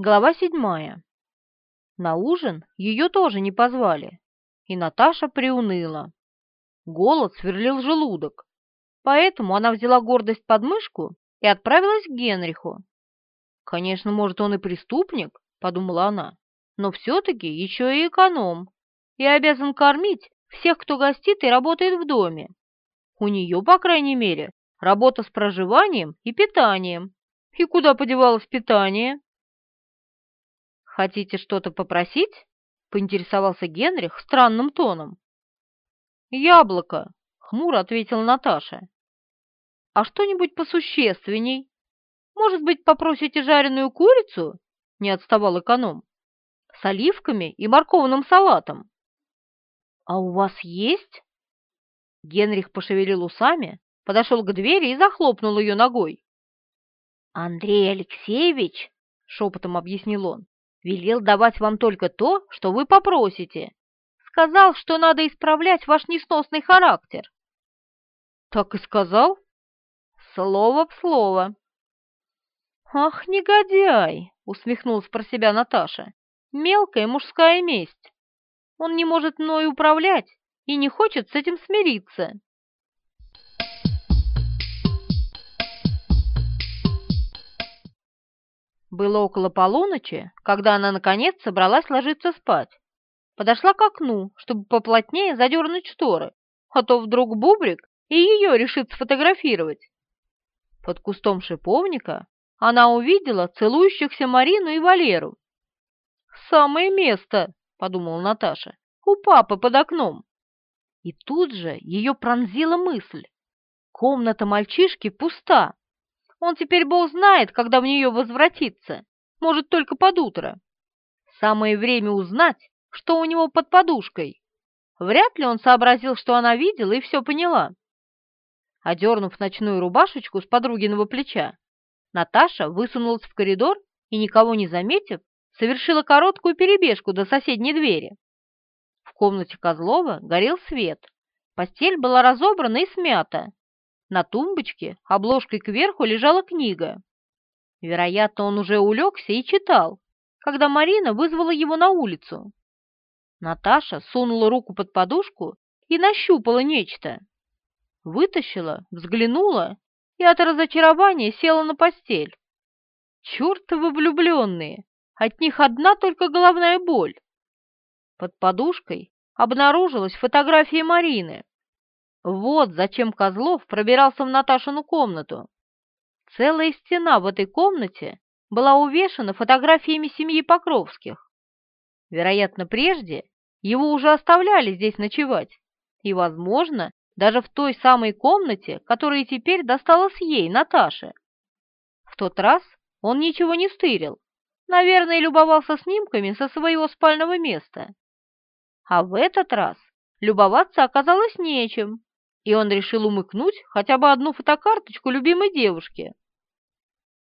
Глава седьмая. На ужин ее тоже не позвали, и Наташа приуныла. Голод сверлил желудок, поэтому она взяла гордость под мышку и отправилась к Генриху. «Конечно, может, он и преступник», — подумала она, «но все-таки еще и эконом, и обязан кормить всех, кто гостит и работает в доме. У нее, по крайней мере, работа с проживанием и питанием. И куда подевалось питание?» «Хотите что-то попросить?» — поинтересовался Генрих странным тоном. «Яблоко», — хмуро ответила Наташа. «А что-нибудь посущественней? Может быть, попросите жареную курицу?» — не отставал эконом. «С оливками и морковным салатом». «А у вас есть?» Генрих пошевелил усами, подошел к двери и захлопнул ее ногой. «Андрей Алексеевич», — шепотом объяснил он, Велел давать вам только то, что вы попросите. Сказал, что надо исправлять ваш несносный характер. Так и сказал? Слово в слово. Ах, негодяй, усмехнулась про себя Наташа. Мелкая мужская месть. Он не может мной управлять и не хочет с этим смириться. Было около полуночи, когда она, наконец, собралась ложиться спать. Подошла к окну, чтобы поплотнее задернуть шторы, а то вдруг Бубрик и ее решит сфотографировать. Под кустом шиповника она увидела целующихся Марину и Валеру. «Самое место», — подумала Наташа, — «у папы под окном». И тут же ее пронзила мысль. Комната мальчишки пуста. Он теперь бог знает, когда в нее возвратиться. Может, только под утро. Самое время узнать, что у него под подушкой. Вряд ли он сообразил, что она видела и все поняла. Одернув ночную рубашечку с подругиного плеча, Наташа высунулась в коридор и, никого не заметив, совершила короткую перебежку до соседней двери. В комнате Козлова горел свет. Постель была разобрана и смята, на тумбочке обложкой кверху лежала книга. Вероятно, он уже улегся и читал, когда Марина вызвала его на улицу. Наташа сунула руку под подушку и нащупала нечто. Вытащила, взглянула и от разочарования села на постель. Чертовы влюбленные! От них одна только головная боль. Под подушкой обнаружилась фотография Марины. Вот зачем Козлов пробирался в Наташину комнату. Целая стена в этой комнате была увешана фотографиями семьи Покровских. Вероятно, прежде его уже оставляли здесь ночевать, и, возможно, даже в той самой комнате, которая теперь досталась ей, Наташе. В тот раз он ничего не стырил, наверное, любовался снимками со своего спального места. А в этот раз любоваться оказалось нечем и он решил умыкнуть хотя бы одну фотокарточку любимой девушки.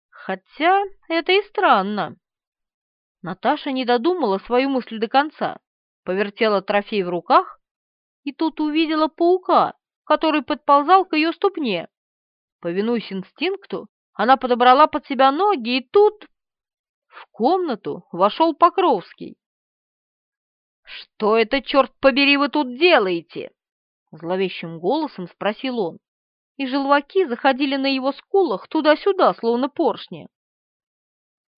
Хотя это и странно. Наташа не додумала свою мысль до конца, повертела трофей в руках и тут увидела паука, который подползал к ее ступне. Повинуясь инстинкту, она подобрала под себя ноги, и тут в комнату вошел Покровский. «Что это, черт побери, вы тут делаете?» Зловещим голосом спросил он, и желваки заходили на его скулах туда-сюда, словно поршни.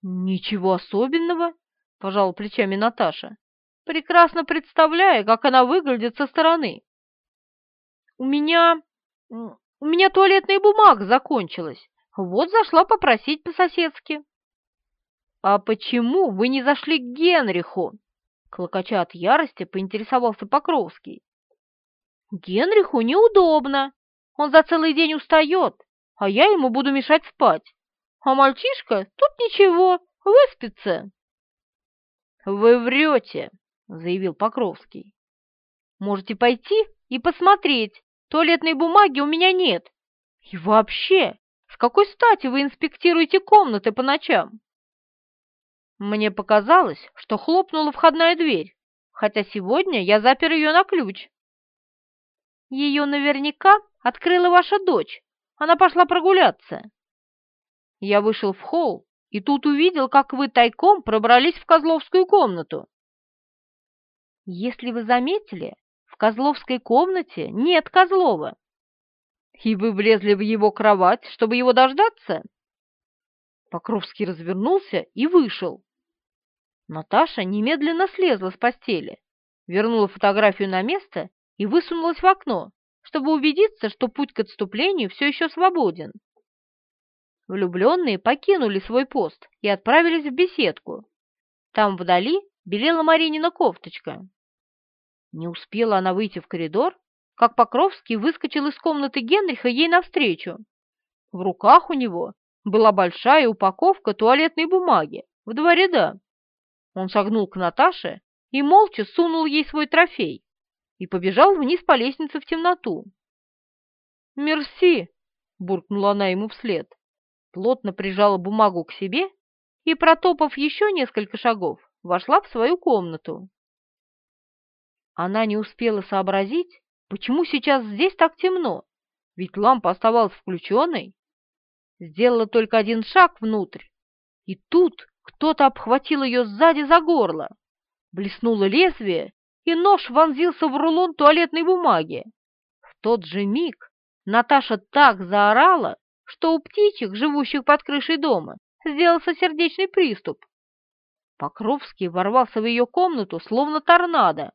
«Ничего особенного», — пожал плечами Наташа, прекрасно представляя, как она выглядит со стороны. «У меня... у меня туалетная бумага закончилась, вот зашла попросить по-соседски». «А почему вы не зашли к Генриху?» Клокоча от ярости поинтересовался Покровский. Генриху неудобно. Он за целый день устает, а я ему буду мешать спать. А мальчишка тут ничего, выспится. «Вы врете», — заявил Покровский. «Можете пойти и посмотреть. Туалетной бумаги у меня нет. И вообще, с какой стати вы инспектируете комнаты по ночам?» Мне показалось, что хлопнула входная дверь, хотя сегодня я запер ее на ключ. Ее наверняка открыла ваша дочь. Она пошла прогуляться. Я вышел в холл и тут увидел, как вы тайком пробрались в Козловскую комнату. Если вы заметили, в Козловской комнате нет Козлова. И вы влезли в его кровать, чтобы его дождаться? Покровский развернулся и вышел. Наташа немедленно слезла с постели, вернула фотографию на место и высунулась в окно, чтобы убедиться, что путь к отступлению все еще свободен. Влюбленные покинули свой пост и отправились в беседку. Там вдали белела Маринина кофточка. Не успела она выйти в коридор, как Покровский выскочил из комнаты Генриха ей навстречу. В руках у него была большая упаковка туалетной бумаги в два ряда. Он шагнул к Наташе и молча сунул ей свой трофей и побежал вниз по лестнице в темноту. «Мерси!» — буркнула она ему вслед, плотно прижала бумагу к себе и, протопав еще несколько шагов, вошла в свою комнату. Она не успела сообразить, почему сейчас здесь так темно, ведь лампа оставалась включенной. Сделала только один шаг внутрь, и тут кто-то обхватил ее сзади за горло. Блеснуло лезвие, и нож вонзился в рулон туалетной бумаги. В тот же миг Наташа так заорала, что у птичек, живущих под крышей дома, сделался сердечный приступ. Покровский ворвался в ее комнату, словно торнадо,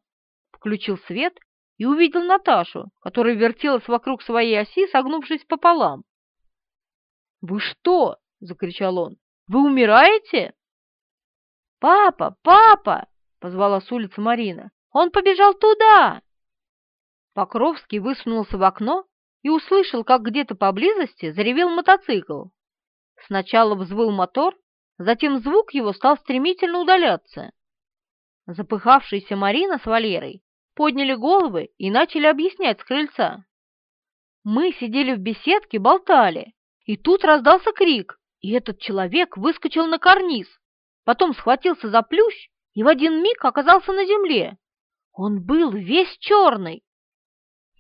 включил свет и увидел Наташу, которая вертелась вокруг своей оси, согнувшись пополам. «Вы что?» — закричал он. «Вы умираете?» «Папа! Папа!» — позвала с улицы Марина. «Он побежал туда!» Покровский высунулся в окно и услышал, как где-то поблизости заревел мотоцикл. Сначала взвыл мотор, затем звук его стал стремительно удаляться. Запыхавшаяся Марина с Валерой подняли головы и начали объяснять с крыльца. Мы сидели в беседке, болтали, и тут раздался крик, и этот человек выскочил на карниз, потом схватился за плющ и в один миг оказался на земле. Он был весь черный.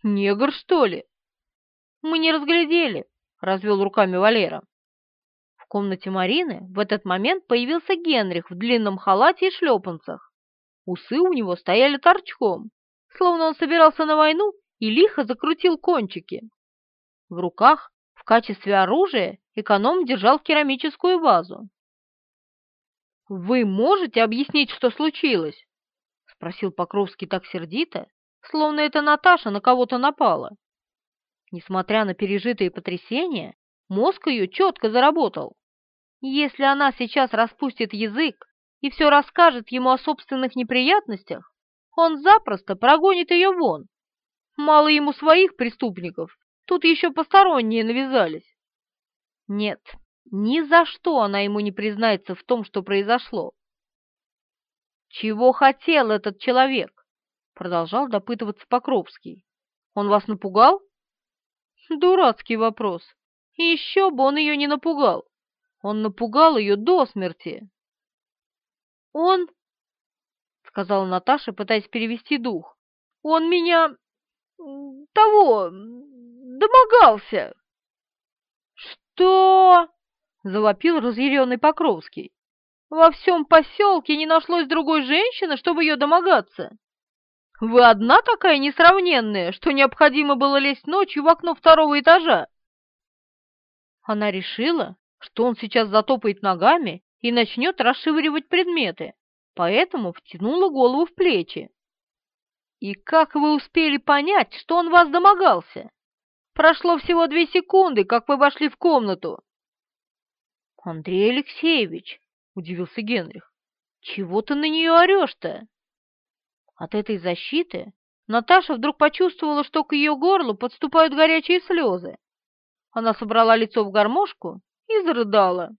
Негр, что ли? Мы не разглядели, развел руками Валера. В комнате Марины в этот момент появился Генрих в длинном халате и шлепанцах. Усы у него стояли торчком, словно он собирался на войну и лихо закрутил кончики. В руках в качестве оружия эконом держал керамическую вазу. «Вы можете объяснить, что случилось?» — спросил Покровский так сердито, словно это Наташа на кого-то напала. Несмотря на пережитые потрясения, мозг ее четко заработал. Если она сейчас распустит язык и все расскажет ему о собственных неприятностях, он запросто прогонит ее вон. Мало ему своих преступников, тут еще посторонние навязались. Нет, ни за что она ему не признается в том, что произошло. «Чего хотел этот человек?» — продолжал допытываться Покровский. «Он вас напугал?» «Дурацкий вопрос. Еще бы он ее не напугал. Он напугал ее до смерти». «Он сказала Наташа, пытаясь перевести дух. «Он меня... того... домогался!» «Что?» — завопил разъяренный Покровский. «Во всем поселке не нашлось другой женщины, чтобы ее домогаться. Вы одна такая несравненная, что необходимо было лезть ночью в окно второго этажа?» Она решила, что он сейчас затопает ногами и начнет расшивыривать предметы поэтому втянула голову в плечи. «И как вы успели понять, что он вас домогался? Прошло всего две секунды, как вы вошли в комнату». «Андрей Алексеевич», — удивился Генрих, — «чего ты на нее орешь-то?» От этой защиты Наташа вдруг почувствовала, что к ее горлу подступают горячие слезы. Она собрала лицо в гармошку и зарыдала.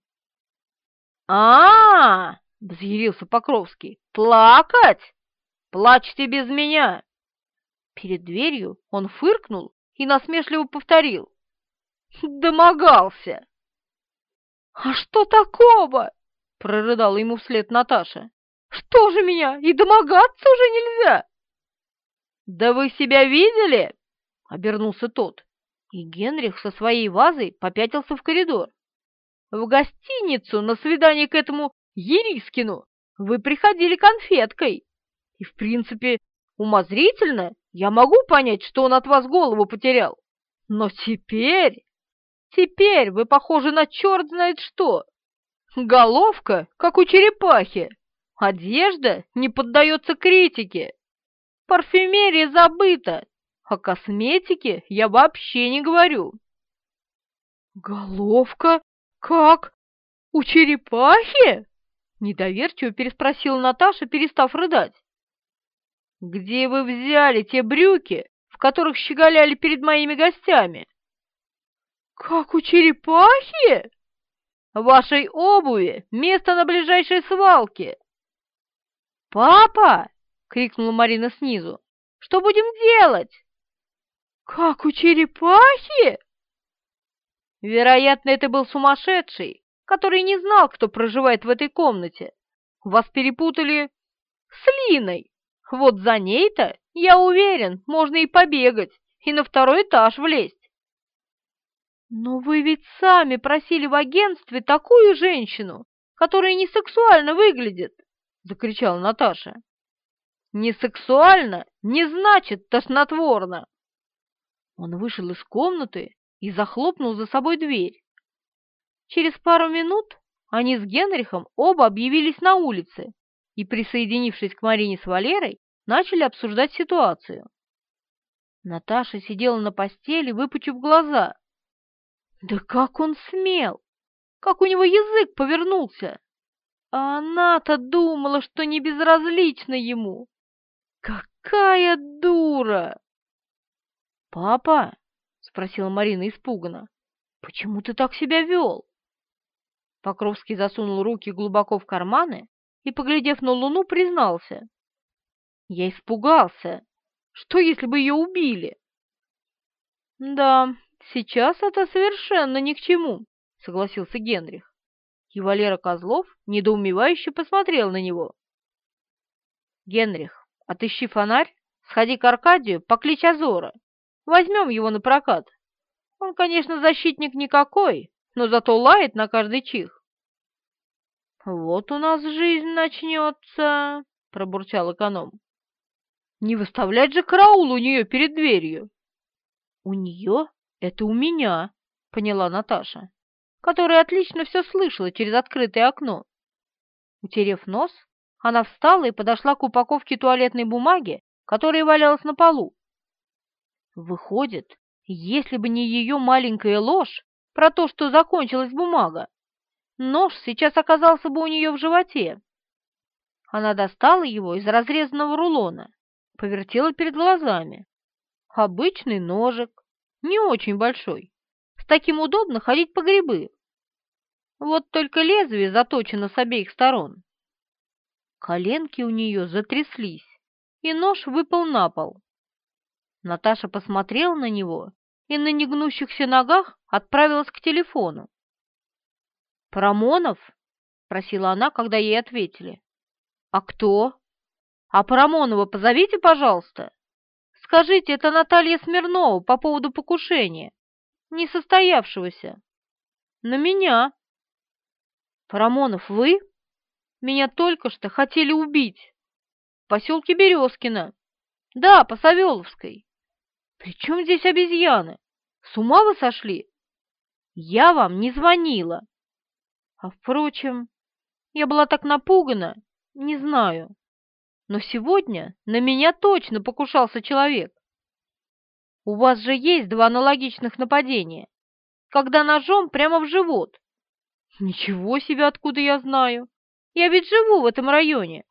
а, -а, -а — взъярился Покровский. «Плакать? Плачьте без меня!» Перед дверью он фыркнул и насмешливо повторил. «Домогался!» «А что такого?» — прорыдала ему вслед Наташа. «Что же меня, и домогаться уже нельзя?» «Да вы себя видели?» — обернулся тот, и Генрих со своей вазой попятился в коридор. в гостиницу на свидание к этому Ерискину вы приходили конфеткой. И, в принципе, умозрительно я могу понять, что он от вас голову потерял. Но теперь... Теперь вы похожи на черт знает что. Головка, как у черепахи. Одежда не поддается критике. Парфюмерия забыта. О косметике я вообще не говорю. Головка? Как? У черепахи? Недоверчиво переспросила Наташа, перестав рыдать. «Где вы взяли те брюки, в которых щеголяли перед моими гостями?» «Как у черепахи?» «Вашей обуви место на ближайшей свалке!» «Папа!» — крикнула Марина снизу. «Что будем делать?» «Как у черепахи?» Вероятно, это был сумасшедший, который не знал, кто проживает в этой комнате. Вас перепутали с Линой. Вот за ней-то, я уверен, можно и побегать, и на второй этаж влезть. Но вы ведь сами просили в агентстве такую женщину, которая не сексуально выглядит, закричала Наташа. Не сексуально не значит тошнотворно. Он вышел из комнаты и захлопнул за собой дверь. Через пару минут они с Генрихом оба объявились на улице и, присоединившись к Марине с Валерой, начали обсуждать ситуацию. Наташа сидела на постели, выпучив глаза. Да как он смел! Как у него язык повернулся! А она-то думала, что не безразлично ему. Какая дура! «Папа?» — спросила Марина испуганно. «Почему ты так себя вел?» Покровский засунул руки глубоко в карманы и, поглядев на луну, признался. «Я испугался. Что, если бы ее убили?» «Да, сейчас это совершенно ни к чему», — согласился Генрих. И Валера Козлов недоумевающе посмотрел на него. «Генрих, отыщи фонарь, сходи к Аркадию, покличь Азора. Возьмем его на прокат. Он, конечно, защитник никакой, но зато лает на каждый чих. «Вот у нас жизнь начнется», — пробурчал эконом. «Не выставлять же караул у нее перед дверью». «У нее? Это у меня», — поняла Наташа, которая отлично все слышала через открытое окно. Утерев нос, она встала и подошла к упаковке туалетной бумаги, которая валялась на полу. Выходит, если бы не ее маленькая ложь про то, что закончилась бумага, нож сейчас оказался бы у нее в животе. Она достала его из разрезанного рулона, повертела перед глазами. Обычный ножик, не очень большой. С таким удобно ходить по грибы. Вот только лезвие заточено с обеих сторон. Коленки у нее затряслись, и нож выпал на пол. Наташа посмотрела на него и на негнущихся ногах отправилась к телефону. «Парамонов?» — спросила она, когда ей ответили. «А кто?» «А Парамонова позовите, пожалуйста. Скажите, это Наталья Смирнова по поводу покушения, несостоявшегося. На меня». «Парамонов, вы? Меня только что хотели убить. В поселке Березкино. Да, по Савеловской. «При чем здесь обезьяны? С ума вы сошли? Я вам не звонила!» А впрочем, я была так напугана, не знаю. Но сегодня на меня точно покушался человек. У вас же есть два аналогичных нападения, когда ножом прямо в живот. Ничего себе, откуда я знаю. Я ведь живу в этом районе.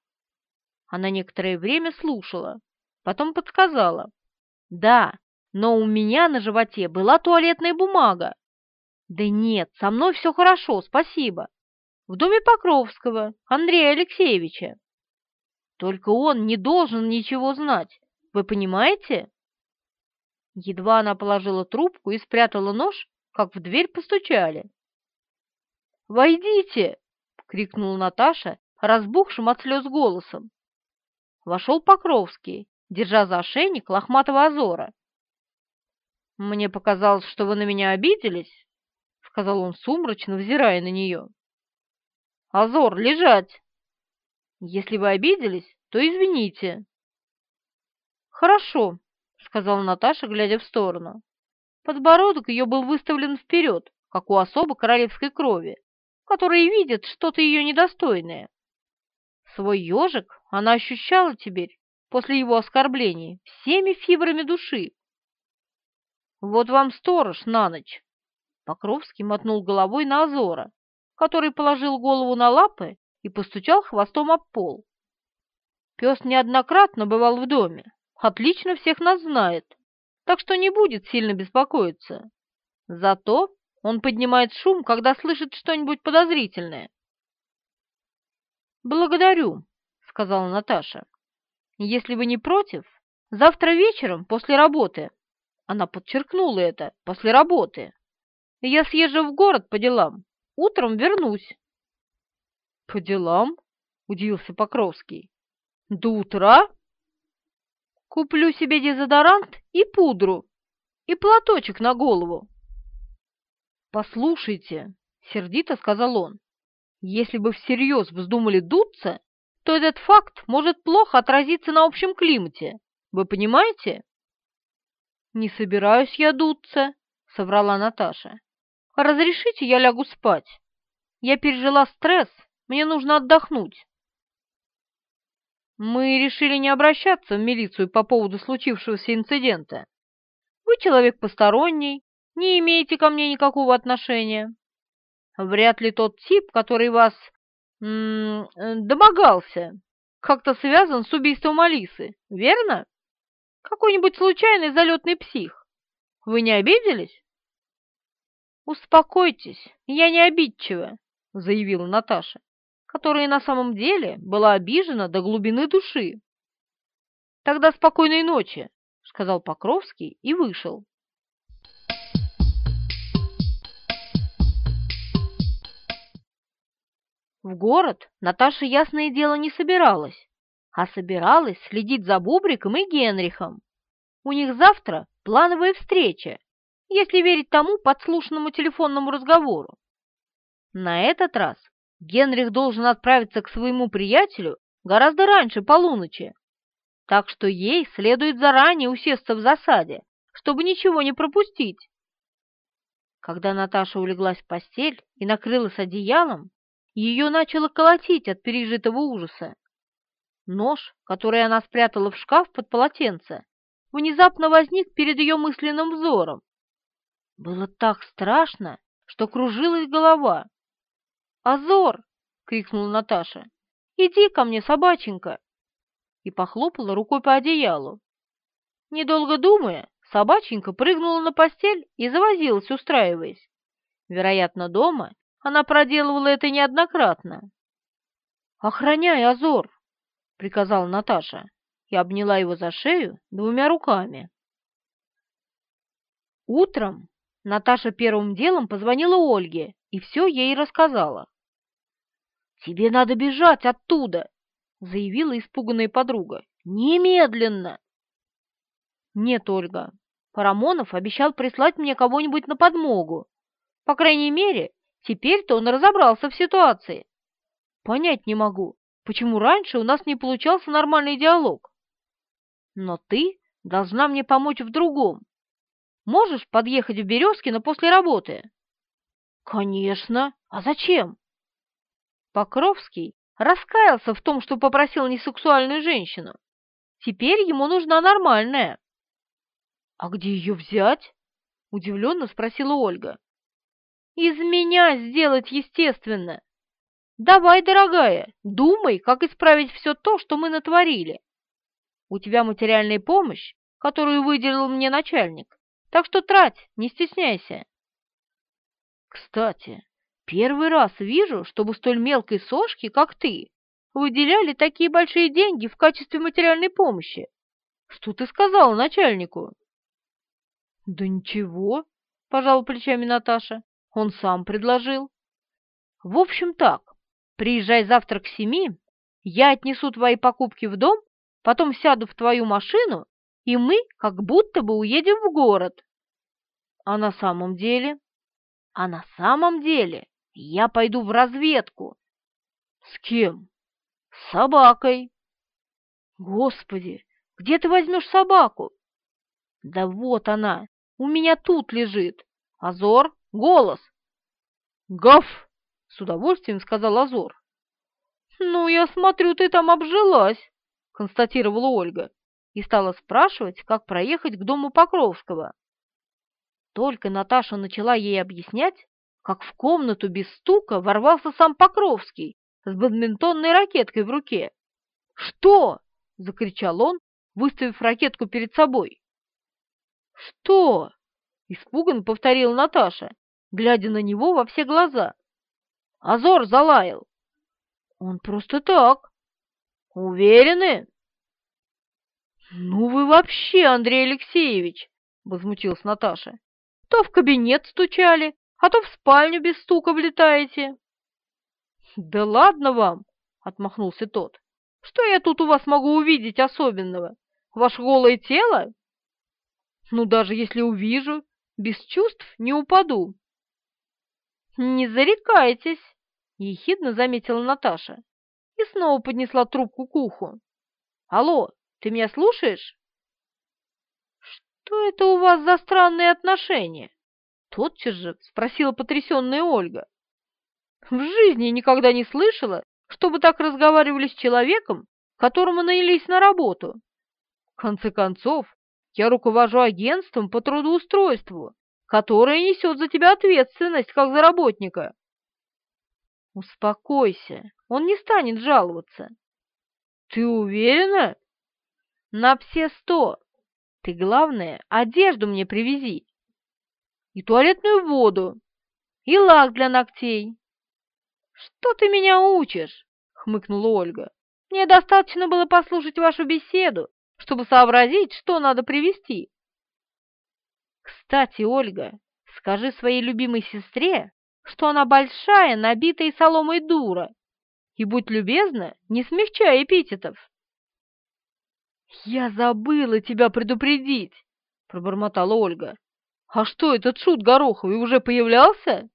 Она некоторое время слушала, потом подсказала. Да, но у меня на животе была туалетная бумага. Да нет, со мной все хорошо, спасибо. В доме Покровского, Андрея Алексеевича. Только он не должен ничего знать, вы понимаете? Едва она положила трубку и спрятала нож, как в дверь постучали. «Войдите!» — крикнула Наташа, разбухшим от слез голосом. Вошел Покровский, держа за ошейник лохматого озора. «Мне показалось, что вы на меня обиделись. Сказал он сумрачно, взирая на нее. «Азор, лежать! Если вы обиделись, то извините». «Хорошо», — сказала Наташа, глядя в сторону. Подбородок ее был выставлен вперед, как у особо королевской крови, которые видят что-то ее недостойное. Свой ежик она ощущала теперь, после его оскорблений, всеми фибрами души. «Вот вам сторож на ночь!» Покровский мотнул головой на Азора, который положил голову на лапы и постучал хвостом об пол. Пес неоднократно бывал в доме, отлично всех нас знает, так что не будет сильно беспокоиться. Зато он поднимает шум, когда слышит что-нибудь подозрительное. «Благодарю», — сказала Наташа. «Если вы не против, завтра вечером после работы...» Она подчеркнула это, после работы. «Я съезжу в город по делам. Утром вернусь». «По делам?» — удивился Покровский. «До утра?» «Куплю себе дезодорант и пудру, и платочек на голову». «Послушайте», — сердито сказал он, если бы всерьез вздумали дуться, то этот факт может плохо отразиться на общем климате. Вы понимаете? «Не собираюсь я дуться», — соврала Наташа. «Разрешите, я лягу спать. Я пережила стресс, мне нужно отдохнуть». «Мы решили не обращаться в милицию по поводу случившегося инцидента. Вы человек посторонний, не имеете ко мне никакого отношения. Вряд ли тот тип, который вас м -м, домогался, как-то связан с убийством Алисы, верно? Какой-нибудь случайный залетный псих. Вы не обиделись? «Успокойтесь, я не обидчива», — заявила Наташа, которая на самом деле была обижена до глубины души. «Тогда спокойной ночи», — сказал Покровский и вышел. В город Наташа, ясное дело, не собиралась, а собиралась следить за Бубриком и Генрихом. У них завтра плановая встреча, если верить тому подслушанному телефонному разговору. На этот раз Генрих должен отправиться к своему приятелю гораздо раньше полуночи, так что ей следует заранее усесться в засаде, чтобы ничего не пропустить. Когда Наташа улеглась в постель и накрылась одеялом, ее начало колотить от пережитого ужаса. Нож, который она спрятала в шкаф под полотенце, внезапно возник перед ее мысленным взором. Было так страшно, что кружилась голова. «Азор!» — крикнула Наташа. «Иди ко мне, собаченька!» И похлопала рукой по одеялу. Недолго думая, собаченька прыгнула на постель и завозилась, устраиваясь. Вероятно, дома она проделывала это неоднократно. «Охраняй, Азор!» — приказала Наташа и обняла его за шею двумя руками. Утром Наташа первым делом позвонила Ольге и все ей рассказала. «Тебе надо бежать оттуда!» — заявила испуганная подруга. «Немедленно!» «Нет, Ольга, Парамонов обещал прислать мне кого-нибудь на подмогу. По крайней мере, Теперь-то он разобрался в ситуации. Понять не могу, почему раньше у нас не получался нормальный диалог. Но ты должна мне помочь в другом. Можешь подъехать в Березкино после работы? Конечно. А зачем? Покровский раскаялся в том, что попросил несексуальную женщину. Теперь ему нужна нормальная. А где ее взять? Удивленно спросила Ольга. Из меня сделать естественно. Давай, дорогая, думай, как исправить все то, что мы натворили. У тебя материальная помощь, которую выделил мне начальник, так что трать, не стесняйся. Кстати, первый раз вижу, чтобы столь мелкой сошки, как ты, выделяли такие большие деньги в качестве материальной помощи. Что ты сказала начальнику? Да ничего, пожал плечами Наташа. Он сам предложил. В общем так, приезжай завтра к семи, я отнесу твои покупки в дом, потом сяду в твою машину, и мы как будто бы уедем в город. А на самом деле? А на самом деле я пойду в разведку. С кем? С собакой. Господи, где ты возьмешь собаку? Да вот она, у меня тут лежит. Азор, голос. Гав! С удовольствием сказал Азор. Ну, я смотрю, ты там обжилась, констатировала Ольга и стала спрашивать, как проехать к дому Покровского. Только Наташа начала ей объяснять, как в комнату без стука ворвался сам Покровский с бадминтонной ракеткой в руке. «Что?» — закричал он, выставив ракетку перед собой. «Что?» — испуганно повторила Наташа, глядя на него во все глаза. Азор залаял. «Он просто так. Уверены?» «Ну вы вообще, Андрей Алексеевич!» — возмутилась Наташа. «То в кабинет стучали, а то в спальню без стука влетаете». «Да ладно вам!» — отмахнулся тот. «Что я тут у вас могу увидеть особенного? Ваше голое тело?» «Ну, даже если увижу, без чувств не упаду». «Не зарекайтесь!» — ехидно заметила Наташа и снова поднесла трубку к уху. «Алло, ты меня слушаешь?» «Что это у вас за странные отношения?» Тотчас же спросила потрясенная Ольга. «В жизни никогда не слышала, чтобы так разговаривали с человеком, которому наелись на работу. В конце концов, я руковожу агентством по трудоустройству, которое несет за тебя ответственность как за работника». «Успокойся, он не станет жаловаться». «Ты уверена?» На все сто. Ты, главное, одежду мне привези. И туалетную воду. И лак для ногтей. Что ты меня учишь? Хмыкнула Ольга. Мне достаточно было послушать вашу беседу, чтобы сообразить, что надо привезти. Кстати, Ольга, скажи своей любимой сестре, что она большая, набитая соломой дура, и будь любезна, не смягчай эпитетов. «Я забыла тебя предупредить!» — пробормотала Ольга. «А что, этот шут Гороховый уже появлялся?»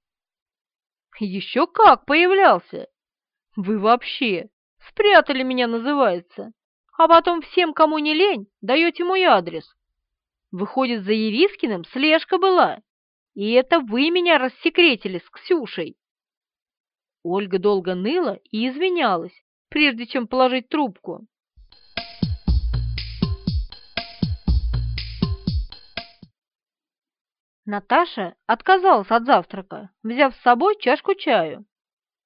«Еще как появлялся! Вы вообще спрятали меня, называется, а потом всем, кому не лень, даете мой адрес. Выходит, за Ерискиным слежка была, и это вы меня рассекретили с Ксюшей!» Ольга долго ныла и извинялась, прежде чем положить трубку. Наташа отказалась от завтрака, взяв с собой чашку чаю.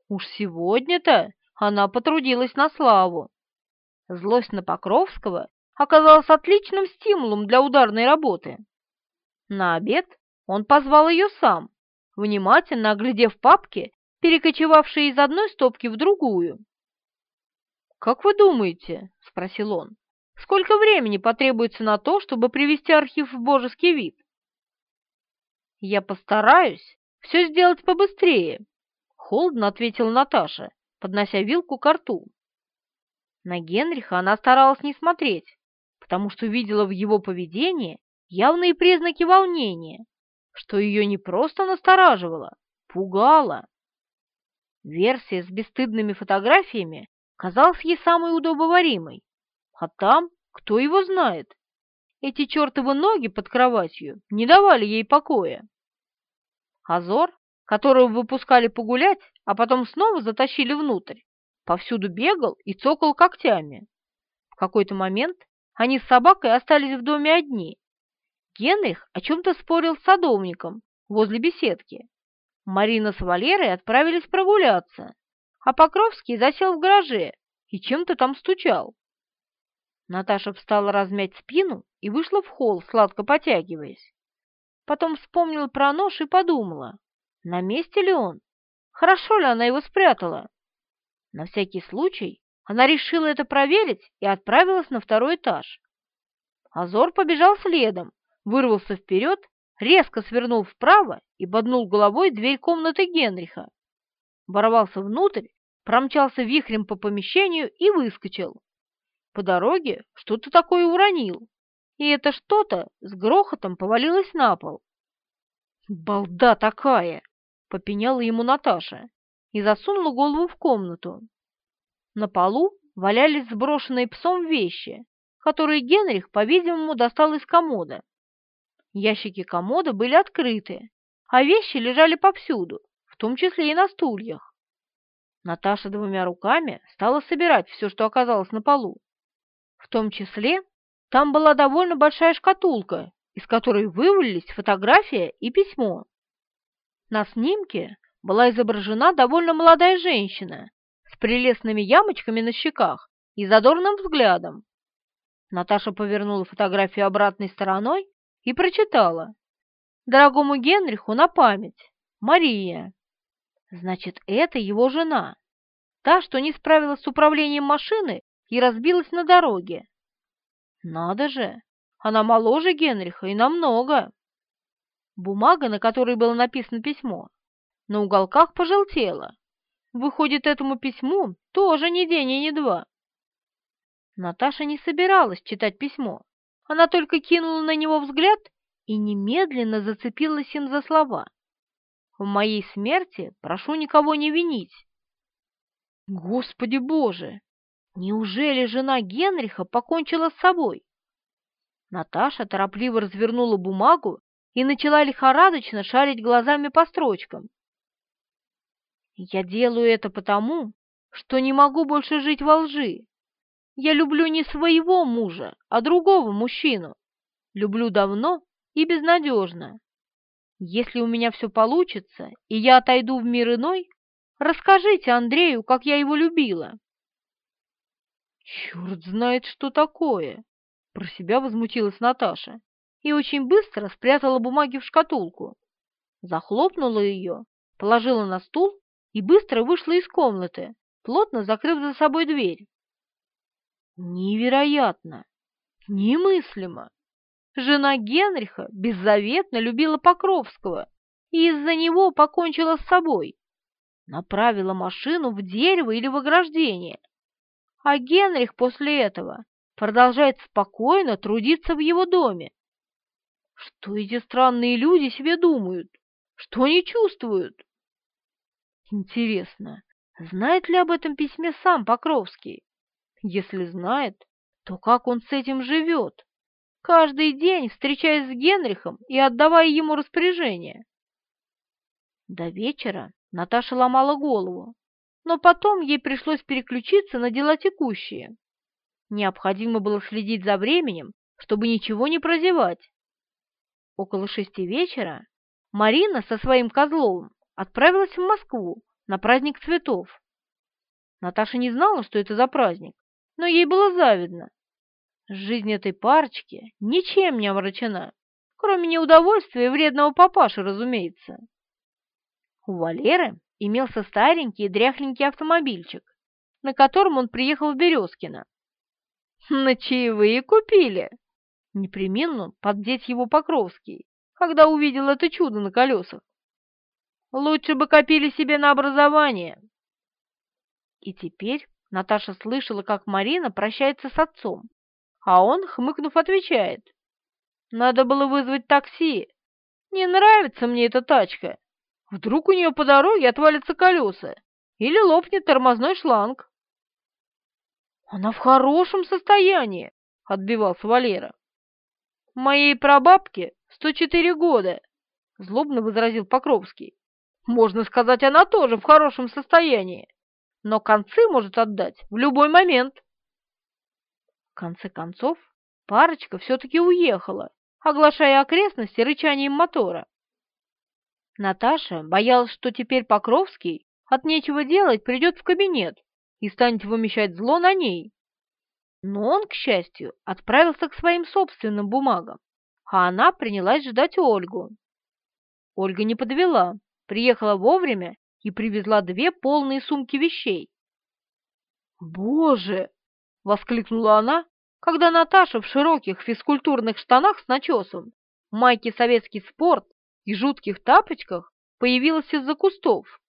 Уж сегодня-то она потрудилась на славу. Злость на Покровского оказалась отличным стимулом для ударной работы. На обед он позвал ее сам, внимательно оглядев папки, перекочевавшие из одной стопки в другую. «Как вы думаете?» — спросил он. «Сколько времени потребуется на то, чтобы привести архив в божеский вид?» «Я постараюсь все сделать побыстрее», — холодно ответила Наташа, поднося вилку к рту. На Генриха она старалась не смотреть, потому что видела в его поведении явные признаки волнения, что ее не просто настораживало, пугало. Версия с бесстыдными фотографиями казалась ей самой удобоваримой, а там кто его знает. Эти чертовы ноги под кроватью не давали ей покоя. Азор, которого выпускали погулять, а потом снова затащили внутрь, повсюду бегал и цокал когтями. В какой-то момент они с собакой остались в доме одни. Генрих о чем-то спорил с садовником возле беседки. Марина с Валерой отправились прогуляться, а Покровский засел в гараже и чем-то там стучал. Наташа встала размять спину и вышла в холл, сладко потягиваясь. Потом вспомнила про нож и подумала, на месте ли он, хорошо ли она его спрятала. На всякий случай она решила это проверить и отправилась на второй этаж. Азор побежал следом, вырвался вперед, резко свернул вправо и боднул головой дверь комнаты Генриха. Ворвался внутрь, промчался вихрем по помещению и выскочил. По дороге что-то такое уронил и это что-то с грохотом повалилось на пол. «Балда такая!» попеняла ему Наташа и засунула голову в комнату. На полу валялись сброшенные псом вещи, которые Генрих, по-видимому, достал из комода. Ящики комода были открыты, а вещи лежали повсюду, в том числе и на стульях. Наташа двумя руками стала собирать все, что оказалось на полу. В том числе там была довольно большая шкатулка, из которой вывалились фотография и письмо. На снимке была изображена довольно молодая женщина с прелестными ямочками на щеках и задорным взглядом. Наташа повернула фотографию обратной стороной и прочитала. Дорогому Генриху на память. Мария. Значит, это его жена. Та, что не справилась с управлением машины и разбилась на дороге. Надо же, она моложе Генриха и намного. Бумага, на которой было написано письмо, на уголках пожелтела. Выходит, этому письму тоже ни день и ни два. Наташа не собиралась читать письмо. Она только кинула на него взгляд и немедленно зацепилась им за слова. «В моей смерти прошу никого не винить». Господи Боже! Неужели жена Генриха покончила с собой? Наташа торопливо развернула бумагу и начала лихорадочно шарить глазами по строчкам. «Я делаю это потому, что не могу больше жить во лжи. Я люблю не своего мужа, а другого мужчину. Люблю давно и безнадежно. Если у меня все получится, и я отойду в мир иной, расскажите Андрею, как я его любила». «Черт знает, что такое!» — про себя возмутилась Наташа и очень быстро спрятала бумаги в шкатулку. Захлопнула ее, положила на стул и быстро вышла из комнаты, плотно закрыв за собой дверь. Невероятно! Немыслимо! Жена Генриха беззаветно любила Покровского и из-за него покончила с собой. Направила машину в дерево или в ограждение. А Генрих после этого продолжает спокойно трудиться в его доме. Что эти странные люди себе думают? Что они чувствуют? Интересно, знает ли об этом письме сам Покровский? Если знает, то как он с этим живет? Каждый день встречаясь с Генрихом и отдавая ему распоряжение. До вечера Наташа ломала голову, но потом ей пришлось переключиться на дела текущие. Необходимо было следить за временем, чтобы ничего не прозевать. Около шести вечера Марина со своим козлом отправилась в Москву на праздник цветов. Наташа не знала, что это за праздник, но ей было завидно. Жизнь этой парочки ничем не омрачена, кроме неудовольствия и вредного папаши, разумеется. У Валеры имелся старенький и дряхленький автомобильчик, на котором он приехал в Березкино. «На чаевые купили!» Не применил поддеть его Покровский, когда увидел это чудо на колесах. Лучше бы копили себе на образование. И теперь Наташа слышала, как Марина прощается с отцом, а он, хмыкнув, отвечает. Надо было вызвать такси. Не нравится мне эта тачка. Вдруг у нее по дороге отвалятся колеса или лопнет тормозной шланг. Она в хорошем состоянии, отбивался Валера. Моей прабабке 104 года, злобно возразил Покровский. Можно сказать, она тоже в хорошем состоянии, но концы может отдать в любой момент. В конце концов, парочка все-таки уехала, оглашая окрестности рычанием мотора. Наташа боялась, что теперь Покровский от нечего делать придет в кабинет и станет вымещать зло на ней. Но он, к счастью, отправился к своим собственным бумагам, а она принялась ждать Ольгу. Ольга не подвела, приехала вовремя и привезла две полные сумки вещей. «Боже!» — воскликнула она, когда Наташа в широких физкультурных штанах с начесом, майке «Советский спорт» и жутких тапочках появилась из-за кустов.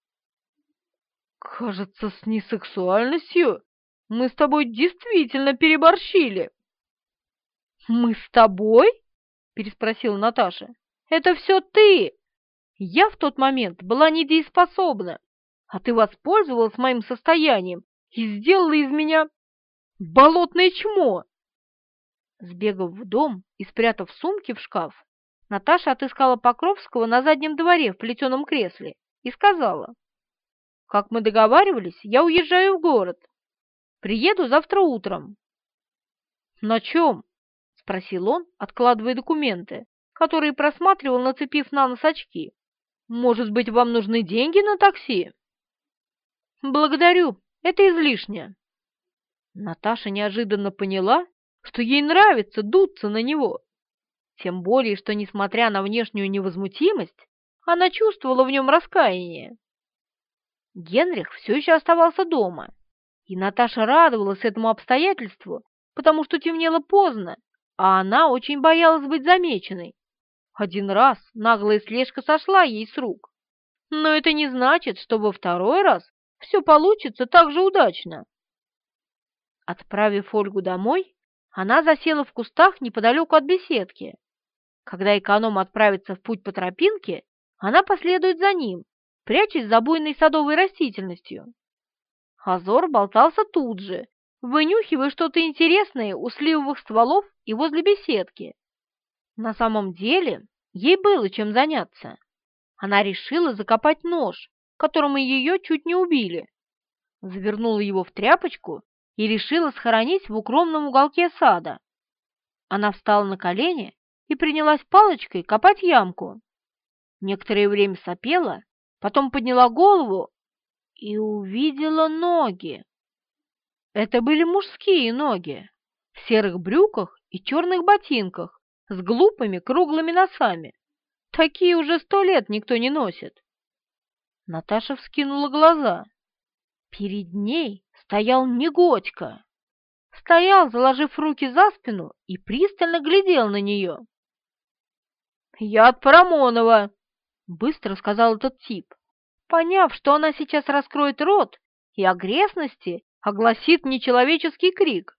«Кажется, с несексуальностью мы с тобой действительно переборщили». «Мы с тобой?» — переспросила Наташа. «Это все ты! Я в тот момент была недееспособна, а ты воспользовалась моим состоянием и сделала из меня болотное чмо. Сбегав в дом и спрятав сумки в шкаф, Наташа отыскала Покровского на заднем дворе в плетеном кресле и сказала, «Как мы договаривались, я уезжаю в город. Приеду завтра утром». «На чем?» — спросил он, откладывая документы, которые просматривал, нацепив на нос очки. «Может быть, вам нужны деньги на такси?» «Благодарю, это излишне». Наташа неожиданно поняла, что ей нравится дуться на него. Тем более, что, несмотря на внешнюю невозмутимость, она чувствовала в нем раскаяние. Генрих все еще оставался дома, и Наташа радовалась этому обстоятельству, потому что темнело поздно, а она очень боялась быть замеченной. Один раз наглая слежка сошла ей с рук, но это не значит, что во второй раз все получится так же удачно. Отправив Ольгу домой, она засела в кустах неподалеку от беседки. Когда эконом отправится в путь по тропинке, она последует за ним, прячась за буйной садовой растительностью. Азор болтался тут же, вынюхивая что-то интересное у сливовых стволов и возле беседки. На самом деле ей было чем заняться. Она решила закопать нож, которым ее чуть не убили. Завернула его в тряпочку и решила схоронить в укромном уголке сада. Она встала на колени и принялась палочкой копать ямку. Некоторое время сопела, потом подняла голову и увидела ноги. Это были мужские ноги, в серых брюках и черных ботинках с глупыми круглыми носами. Такие уже сто лет никто не носит. Наташа вскинула глаза. Перед ней стоял Негодько. Стоял, заложив руки за спину, и пристально глядел на нее. «Я от Парамонова», — быстро сказал этот тип, поняв, что она сейчас раскроет рот и окрестности огласит нечеловеческий крик.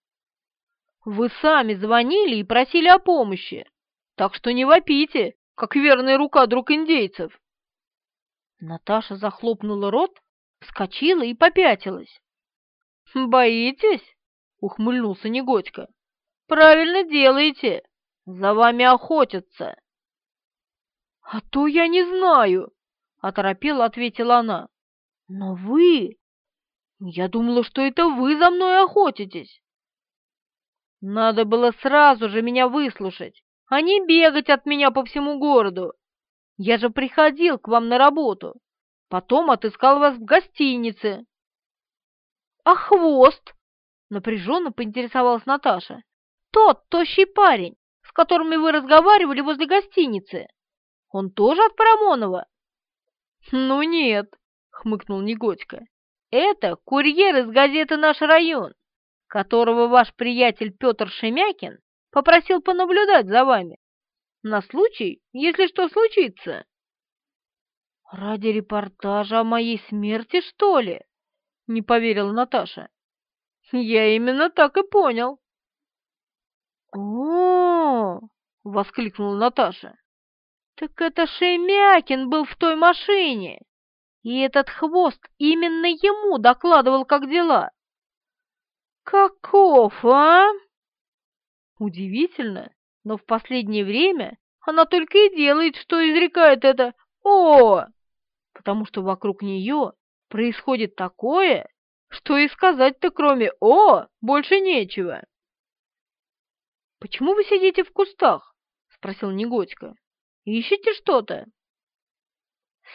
«Вы сами звонили и просили о помощи, так что не вопите, как верная рука друг индейцев». Наташа захлопнула рот, вскочила и попятилась. «Боитесь?» — ухмыльнулся Негодько. «Правильно делаете. За вами охотятся». «А то я не знаю», — оторопела ответила она. «Но вы... Я думала, что это вы за мной охотитесь». «Надо было сразу же меня выслушать, а не бегать от меня по всему городу. Я же приходил к вам на работу, потом отыскал вас в гостинице». «А хвост?» — напряженно поинтересовалась Наташа. «Тот тощий парень, с которым вы разговаривали возле гостиницы. Он тоже от Парамонова?» «Ну нет», — хмыкнул Негодько. «Это курьер из газеты «Наш район», которого ваш приятель Петр Шемякин попросил понаблюдать за вами. На случай, если что случится». «Ради репортажа о моей смерти, что ли?» — не поверила Наташа. «Я именно так и понял». «О-о-о!» — воскликнула Наташа. «Так это Шемякин был в той машине, и этот хвост именно ему докладывал, как дела». «Каков, а?» Удивительно, но в последнее время она только и делает, что изрекает это «О!», потому что вокруг нее происходит такое, что и сказать-то кроме «О» больше нечего. «Почему вы сидите в кустах?» — спросил Негодько. «Ищете что-то?»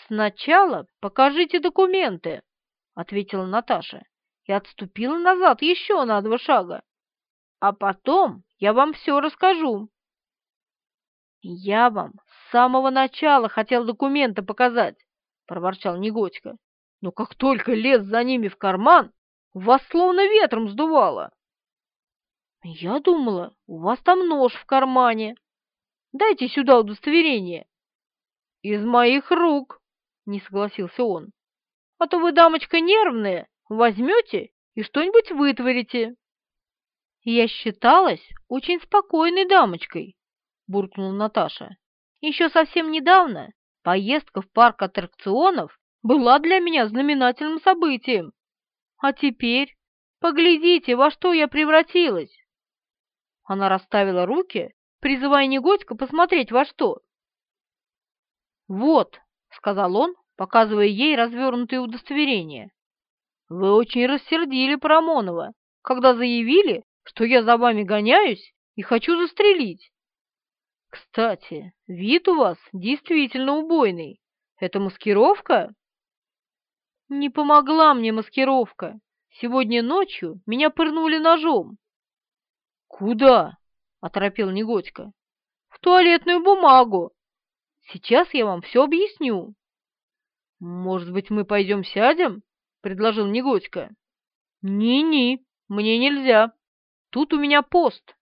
«Сначала покажите документы», — ответила Наташа и отступила назад еще на два шага. «А потом я вам все расскажу». «Я вам с самого начала хотел документы показать», — проворчал Негодько но как только лез за ними в карман, вас словно ветром сдувало. Я думала, у вас там нож в кармане. Дайте сюда удостоверение. Из моих рук, не согласился он. А то вы, дамочка нервная, возьмете и что-нибудь вытворите. Я считалась очень спокойной дамочкой, буркнула Наташа. Еще совсем недавно Поездка в парк аттракционов была для меня знаменательным событием. А теперь поглядите, во что я превратилась. Она расставила руки, призывая Негодько посмотреть во что. «Вот», — сказал он, показывая ей развернутое удостоверение, — «вы очень рассердили Парамонова, когда заявили, что я за вами гоняюсь и хочу застрелить. Кстати, вид у вас действительно убойный. Это маскировка?» «Не помогла мне маскировка. Сегодня ночью меня пырнули ножом». «Куда?» — оторопел Негодько. «В туалетную бумагу. Сейчас я вам все объясню». «Может быть, мы пойдем сядем?» — предложил Негодько. «Ни-ни, мне нельзя. Тут у меня пост.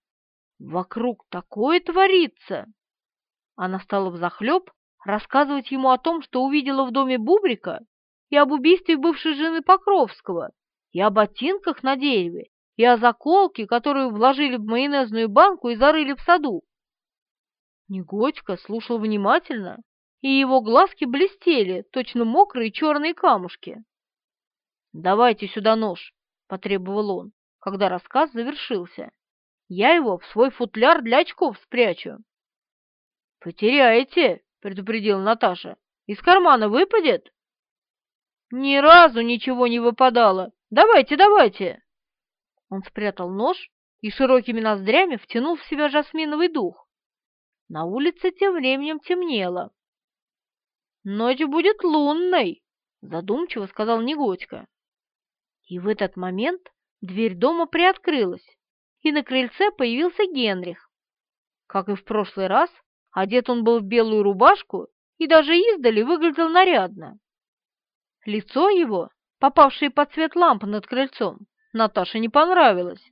Вокруг такое творится!» Она стала взахлеб рассказывать ему о том, что увидела в доме Бубрика, и об убийстве бывшей жены Покровского, и о ботинках на дереве, и о заколке, которую вложили в майонезную банку и зарыли в саду. Негодько слушал внимательно, и его глазки блестели, точно мокрые черные камушки. «Давайте сюда нож», — потребовал он, когда рассказ завершился. «Я его в свой футляр для очков спрячу». «Потеряете», — предупредила Наташа. «Из кармана выпадет?» «Ни разу ничего не выпадало. Давайте, давайте!» Он спрятал нож и широкими ноздрями втянул в себя жасминовый дух. На улице тем временем темнело. «Ночь будет лунной», — задумчиво сказал Негодько. И в этот момент дверь дома приоткрылась, и на крыльце появился Генрих. Как и в прошлый раз, одет он был в белую рубашку и даже издали выглядел нарядно. Лицо его, попавшее под свет лампы над крыльцом, Наташе не понравилось.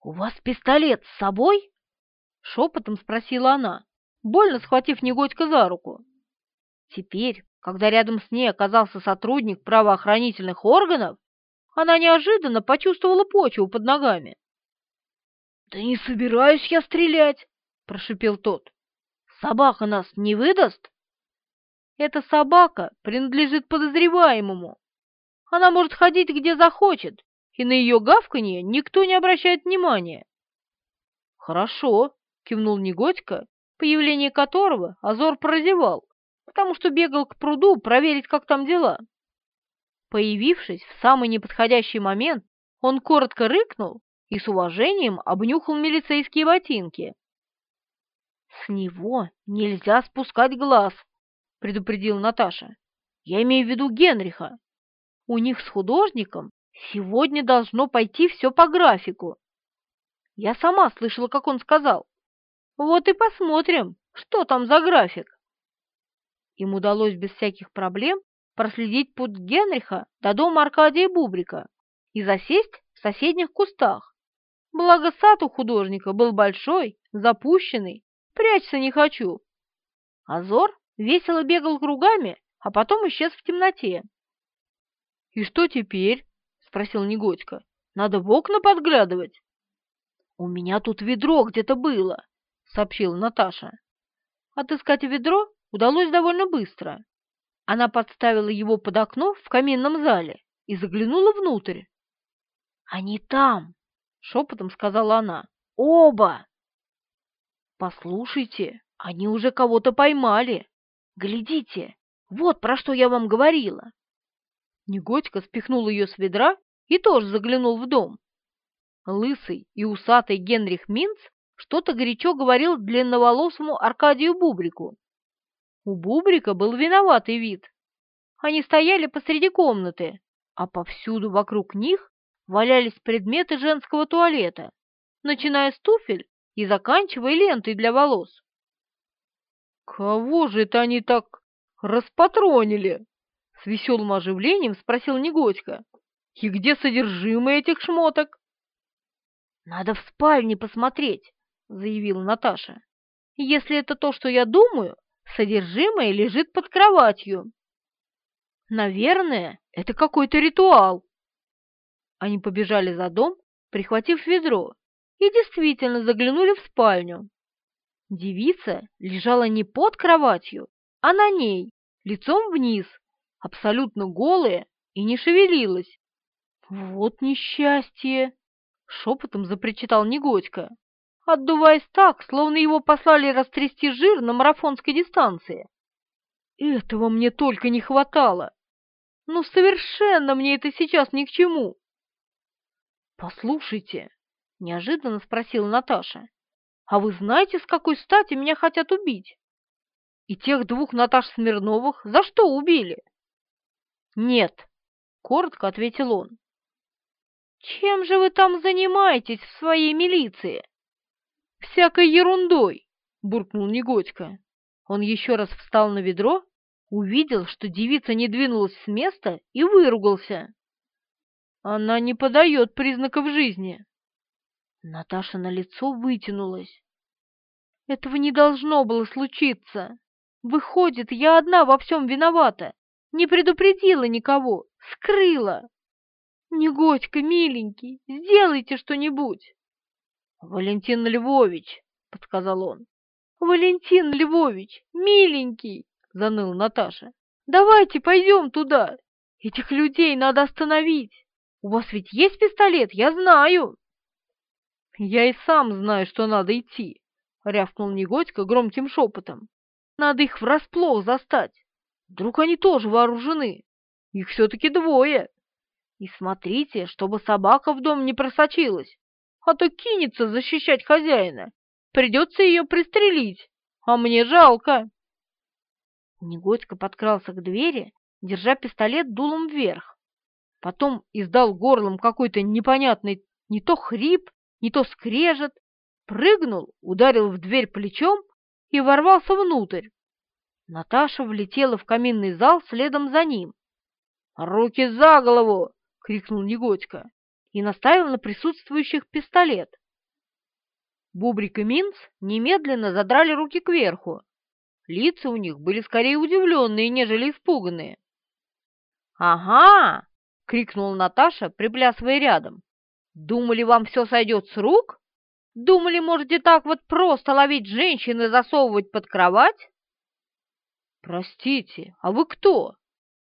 «У вас пистолет с собой?» — шепотом спросила она, больно схватив Негодько за руку. Теперь, когда рядом с ней оказался сотрудник правоохранительных органов, она неожиданно почувствовала почву под ногами. «Да не собираюсь я стрелять!» — прошипел тот. «Собака нас не выдаст?» Эта собака принадлежит подозреваемому. Она может ходить где захочет, и на ее гавканье никто не обращает внимания. Хорошо, кивнул Негодько, появление которого Азор прозевал, потому что бегал к пруду проверить, как там дела. Появившись в самый неподходящий момент, он коротко рыкнул и с уважением обнюхал милицейские ботинки. «С него нельзя спускать глаз», предупредил Наташа. Я имею в виду Генриха. У них с художником сегодня должно пойти все по графику. Я сама слышала, как он сказал. Вот и посмотрим, что там за график. Им удалось без всяких проблем проследить путь Генриха до дома Аркадия Бубрика и засесть в соседних кустах. Благо сад у художника был большой, запущенный, прячься не хочу. Азор весело бегал кругами, а потом исчез в темноте. — И что теперь? — спросил Негодько. — Надо в окна подглядывать. — У меня тут ведро где-то было, — сообщила Наташа. Отыскать ведро удалось довольно быстро. Она подставила его под окно в каминном зале и заглянула внутрь. «Они там!» — шепотом сказала она. «Оба!» «Послушайте, они уже кого-то поймали!» Глядите, вот про что я вам говорила. Негодько спихнул ее с ведра и тоже заглянул в дом. Лысый и усатый Генрих Минц что-то горячо говорил длинноволосому Аркадию Бубрику. У Бубрика был виноватый вид. Они стояли посреди комнаты, а повсюду вокруг них валялись предметы женского туалета, начиная с туфель и заканчивая лентой для волос. «Кого же это они так распатронили?» С веселым оживлением спросил Негодько. «И где содержимое этих шмоток?» «Надо в спальне посмотреть», — заявила Наташа. «Если это то, что я думаю, содержимое лежит под кроватью». «Наверное, это какой-то ритуал». Они побежали за дом, прихватив ведро, и действительно заглянули в спальню. Девица лежала не под кроватью, а на ней, лицом вниз, абсолютно голая и не шевелилась. «Вот несчастье!» — шепотом запричитал Негодько, отдуваясь так, словно его послали растрясти жир на марафонской дистанции. «Этого мне только не хватало! Ну, совершенно мне это сейчас ни к чему!» «Послушайте», — неожиданно спросила Наташа, «а вы знаете, с какой стати меня хотят убить? И тех двух Наташ Смирновых за что убили?» «Нет», — коротко ответил он. «Чем же вы там занимаетесь в своей милиции?» «Всякой ерундой», — буркнул Негодько. Он еще раз встал на ведро, увидел, что девица не двинулась с места и выругался. Она не подает признаков жизни. Наташа на лицо вытянулась. Этого не должно было случиться. Выходит, я одна во всем виновата. Не предупредила никого, скрыла. Негодька, миленький, сделайте что-нибудь. Валентин Львович, подсказал он. Валентин Львович, миленький, заныл Наташа. Давайте пойдем туда. Этих людей надо остановить. У вас ведь есть пистолет, я знаю. Я и сам знаю, что надо идти, рявкнул Негодько громким шепотом. Надо их врасплох застать. Вдруг они тоже вооружены. Их все-таки двое. И смотрите, чтобы собака в дом не просочилась, а то кинется защищать хозяина. Придется ее пристрелить, а мне жалко. Негодько подкрался к двери, держа пистолет дулом вверх. Потом издал горлом какой-то непонятный не то хрип, не то скрежет, прыгнул, ударил в дверь плечом и ворвался внутрь. Наташа влетела в каминный зал следом за ним. «Руки за голову!» — крикнул Негодько и наставил на присутствующих пистолет. Бубрик и Минц немедленно задрали руки кверху. Лица у них были скорее удивленные, нежели испуганные. «Ага!» — крикнула Наташа, приплясывая рядом. «Думали, вам все сойдет с рук? Думали, можете так вот просто ловить женщин и засовывать под кровать?» «Простите, а вы кто?»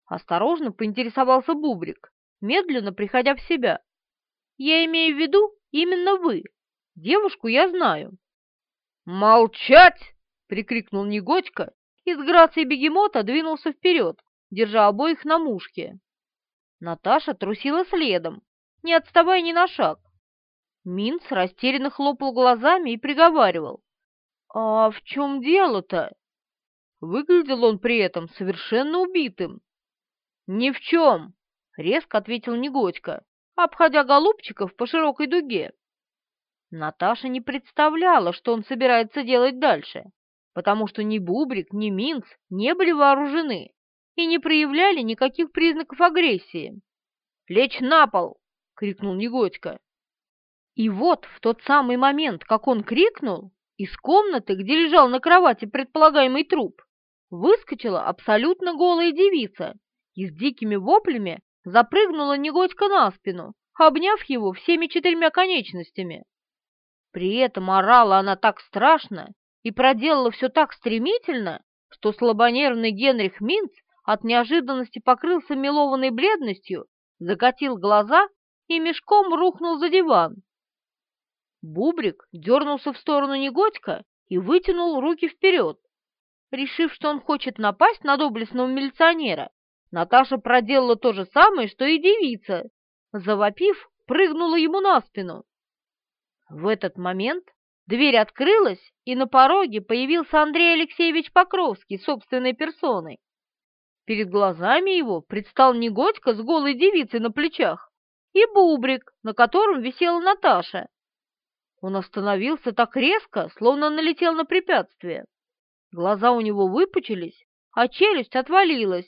Осторожно поинтересовался Бубрик, медленно приходя в себя. «Я имею в виду именно вы. Девушку я знаю». «Молчать!» — прикрикнул Негодько и с грацией бегемота двинулся вперед, держа обоих на мушке. Наташа трусила следом, не отставая ни на шаг. Минц растерянно хлопал глазами и приговаривал. «А в чем дело-то?» Выглядел он при этом совершенно убитым. «Ни в чем!» — резко ответил Негодько, обходя голубчиков по широкой дуге. Наташа не представляла, что он собирается делать дальше, потому что ни Бубрик, ни Минц не были вооружены и не проявляли никаких признаков агрессии. «Лечь на пол!» — крикнул Негодько. И вот в тот самый момент, как он крикнул, из комнаты, где лежал на кровати предполагаемый труп, выскочила абсолютно голая девица и с дикими воплями запрыгнула негодько на спину, обняв его всеми четырьмя конечностями. При этом орала она так страшно и проделала все так стремительно, что слабонервный Генрих Минц от неожиданности покрылся мелованной бледностью, закатил глаза и мешком рухнул за диван. Бубрик дернулся в сторону Негодька и вытянул руки вперед, Решив, что он хочет напасть на доблестного милиционера, Наташа проделала то же самое, что и девица. Завопив, прыгнула ему на спину. В этот момент дверь открылась, и на пороге появился Андрей Алексеевич Покровский собственной персоной. Перед глазами его предстал Негодько с голой девицей на плечах и бубрик, на котором висела Наташа. Он остановился так резко, словно налетел на препятствие. Глаза у него выпучились, а челюсть отвалилась.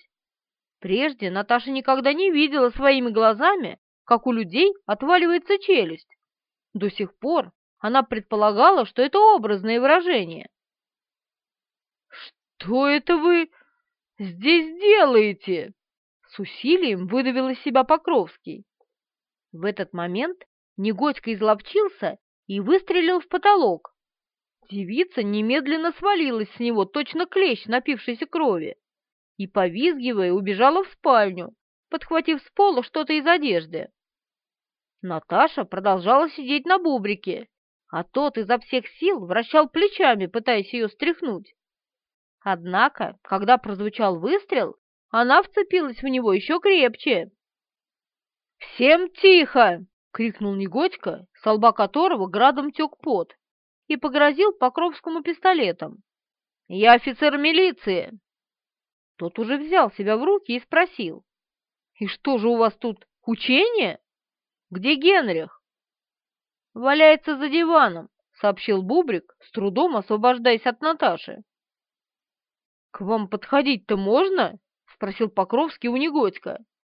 Прежде Наташа никогда не видела своими глазами, как у людей отваливается челюсть. До сих пор она предполагала, что это образное выражение. «Что это вы здесь делаете?» С усилием выдавил из себя Покровский. В этот момент Негодько изловчился и выстрелил в потолок. Девица немедленно свалилась с него, точно клещ, напившийся крови, и, повизгивая, убежала в спальню, подхватив с пола что-то из одежды. Наташа продолжала сидеть на бубрике, а тот изо всех сил вращал плечами, пытаясь ее стряхнуть. Однако, когда прозвучал выстрел, она вцепилась в него еще крепче. «Всем тихо!» — крикнул Негодько, с лба которого градом тек пот, и погрозил Покровскому пистолетом. «Я офицер милиции!» Тот уже взял себя в руки и спросил. «И что же у вас тут, учение? Где Генрих?» «Валяется за диваном», — сообщил Бубрик, с трудом освобождаясь от Наташи. «К вам подходить-то можно?» — спросил Покровский у Негодька,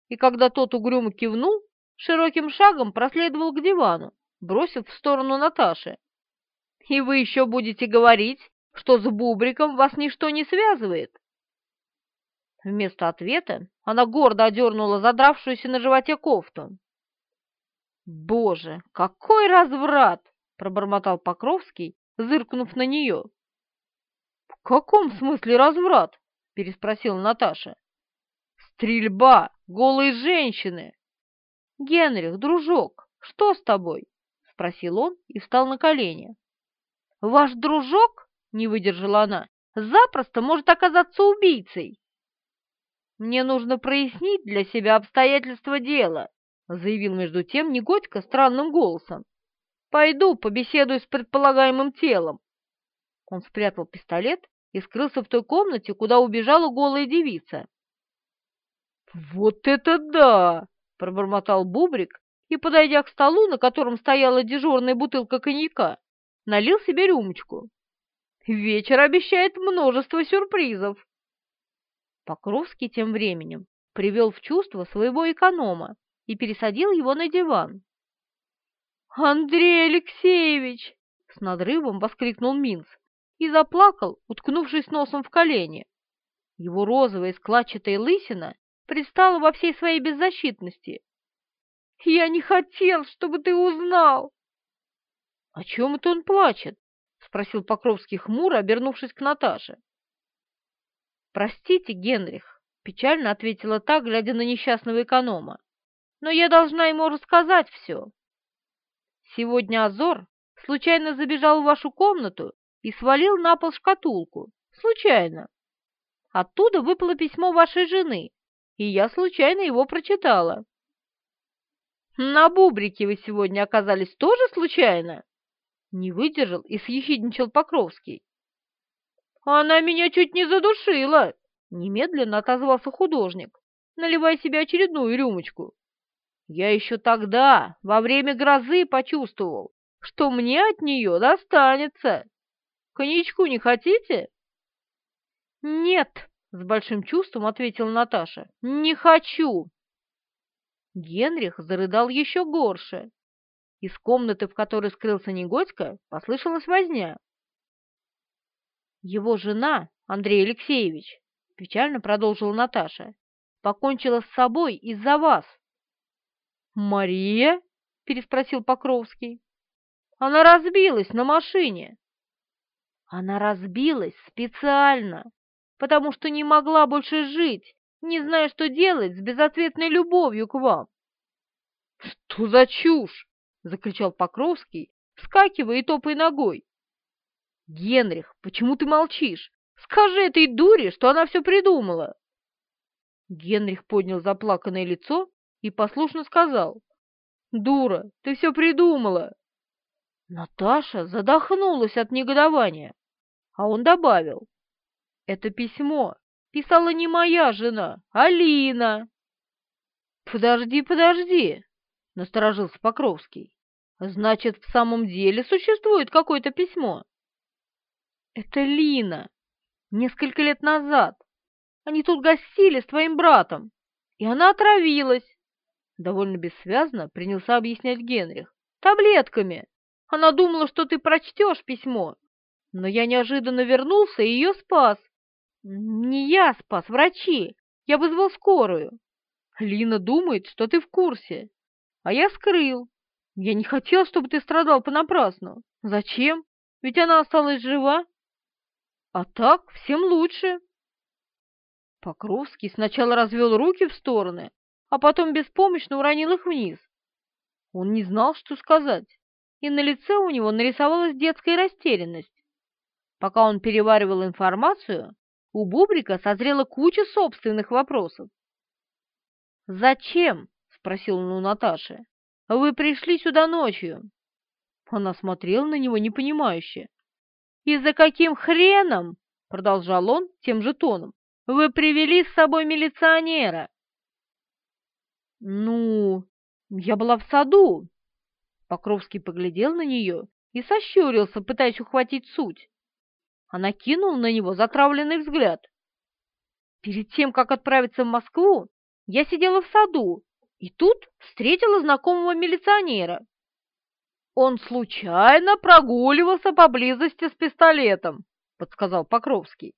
и когда тот угрюмо кивнул, широким шагом проследовал к дивану, бросив в сторону Наташи. «И вы еще будете говорить, что с Бубриком вас ничто не связывает?» Вместо ответа она гордо одернула задравшуюся на животе кофту. «Боже, какой разврат!» — пробормотал Покровский, зыркнув на нее. «В каком смысле разврат?» — переспросила Наташа. «Стрельба! Голые женщины!» «Генрих, дружок, что с тобой?» — спросил он и встал на колени. «Ваш дружок?» — не выдержала она. «Запросто может оказаться убийцей!» «Мне нужно прояснить для себя обстоятельства дела», — заявил между тем Негодько странным голосом. «Пойду побеседую с предполагаемым телом». Он спрятал пистолет и скрылся в той комнате, куда убежала голая девица. «Вот это да!» — пробормотал Бубрик и, подойдя к столу, на котором стояла дежурная бутылка коньяка, налил себе рюмочку. «Вечер обещает множество сюрпризов!» Покровский тем временем привел в чувство своего эконома и пересадил его на диван. «Андрей Алексеевич!» — с надрывом воскликнул Минц и заплакал, уткнувшись носом в колени. Его розовая складчатая лысина предстала во всей своей беззащитности. «Я не хотел, чтобы ты узнал!» «О чем это он плачет?» — спросил Покровский хмуро, обернувшись к Наташе. «Простите, Генрих», — печально ответила та, глядя на несчастного эконома, «но я должна ему рассказать все. Сегодня Азор случайно забежал в вашу комнату и свалил на пол шкатулку. Случайно. Оттуда выпало письмо вашей жены, и я случайно его прочитала. На бубрике вы сегодня оказались тоже случайно? Не выдержал и съехидничал Покровский. Она меня чуть не задушила, немедленно отозвался художник, наливая себе очередную рюмочку. Я еще тогда, во время грозы, почувствовал, что мне от нее достанется. Коньячку не хотите? Нет, с большим чувством ответила Наташа. Не хочу. Генрих зарыдал еще горше. Из комнаты, в которой скрылся Негодько, послышалась возня. Его жена, Андрей Алексеевич, печально продолжила Наташа, покончила с собой из-за вас. «Мария?» — переспросил Покровский. «Она разбилась на машине». «Она разбилась специально, потому что не могла больше жить, не зная, что делать с безответной любовью к вам». «Что за чушь?» — закричал Покровский, вскакивая и топая ногой. «Генрих, почему ты молчишь? Скажи этой дуре, что она все придумала!» Генрих поднял заплаканное лицо и послушно сказал. «Дура, ты все придумала!» Наташа задохнулась от негодования, а он добавил. «Это письмо писала не моя жена, а Лина!» «Подожди, подожди!» — насторожился Покровский. «Значит, в самом деле существует какое-то письмо?» Это Лина. Несколько лет назад. Они тут гостили с твоим братом, и она отравилась. Довольно бессвязно принялся объяснять Генрих. Таблетками. Она думала, что ты прочтешь письмо. Но я неожиданно вернулся и ее спас. Не я спас, врачи. Я вызвал скорую. Лина думает, что ты в курсе. А я скрыл. Я не хотел, чтобы ты страдал понапрасну. Зачем? ведь она осталась жива. А так всем лучше. Покровский сначала развел руки в стороны, а потом беспомощно уронил их вниз. Он не знал, что сказать, и на лице у него нарисовалась детская растерянность. Пока он переваривал информацию, у Бубрика созрела куча собственных вопросов. «Зачем?» — спросил он у Наташи. «Вы пришли сюда ночью». Она смотрела на него непонимающе. «И за каким хреном?» — продолжал он тем же тоном. «Вы привели с собой милиционера». «Ну, я была в саду». Покровский поглядел на нее и сощурился, пытаясь ухватить суть. Она кинула на него затравленный взгляд. Перед тем, как отправиться в Москву, я сидела в саду, и тут встретила знакомого милиционера. Он случайно прогуливался поблизости с пистолетом, подсказал Покровский.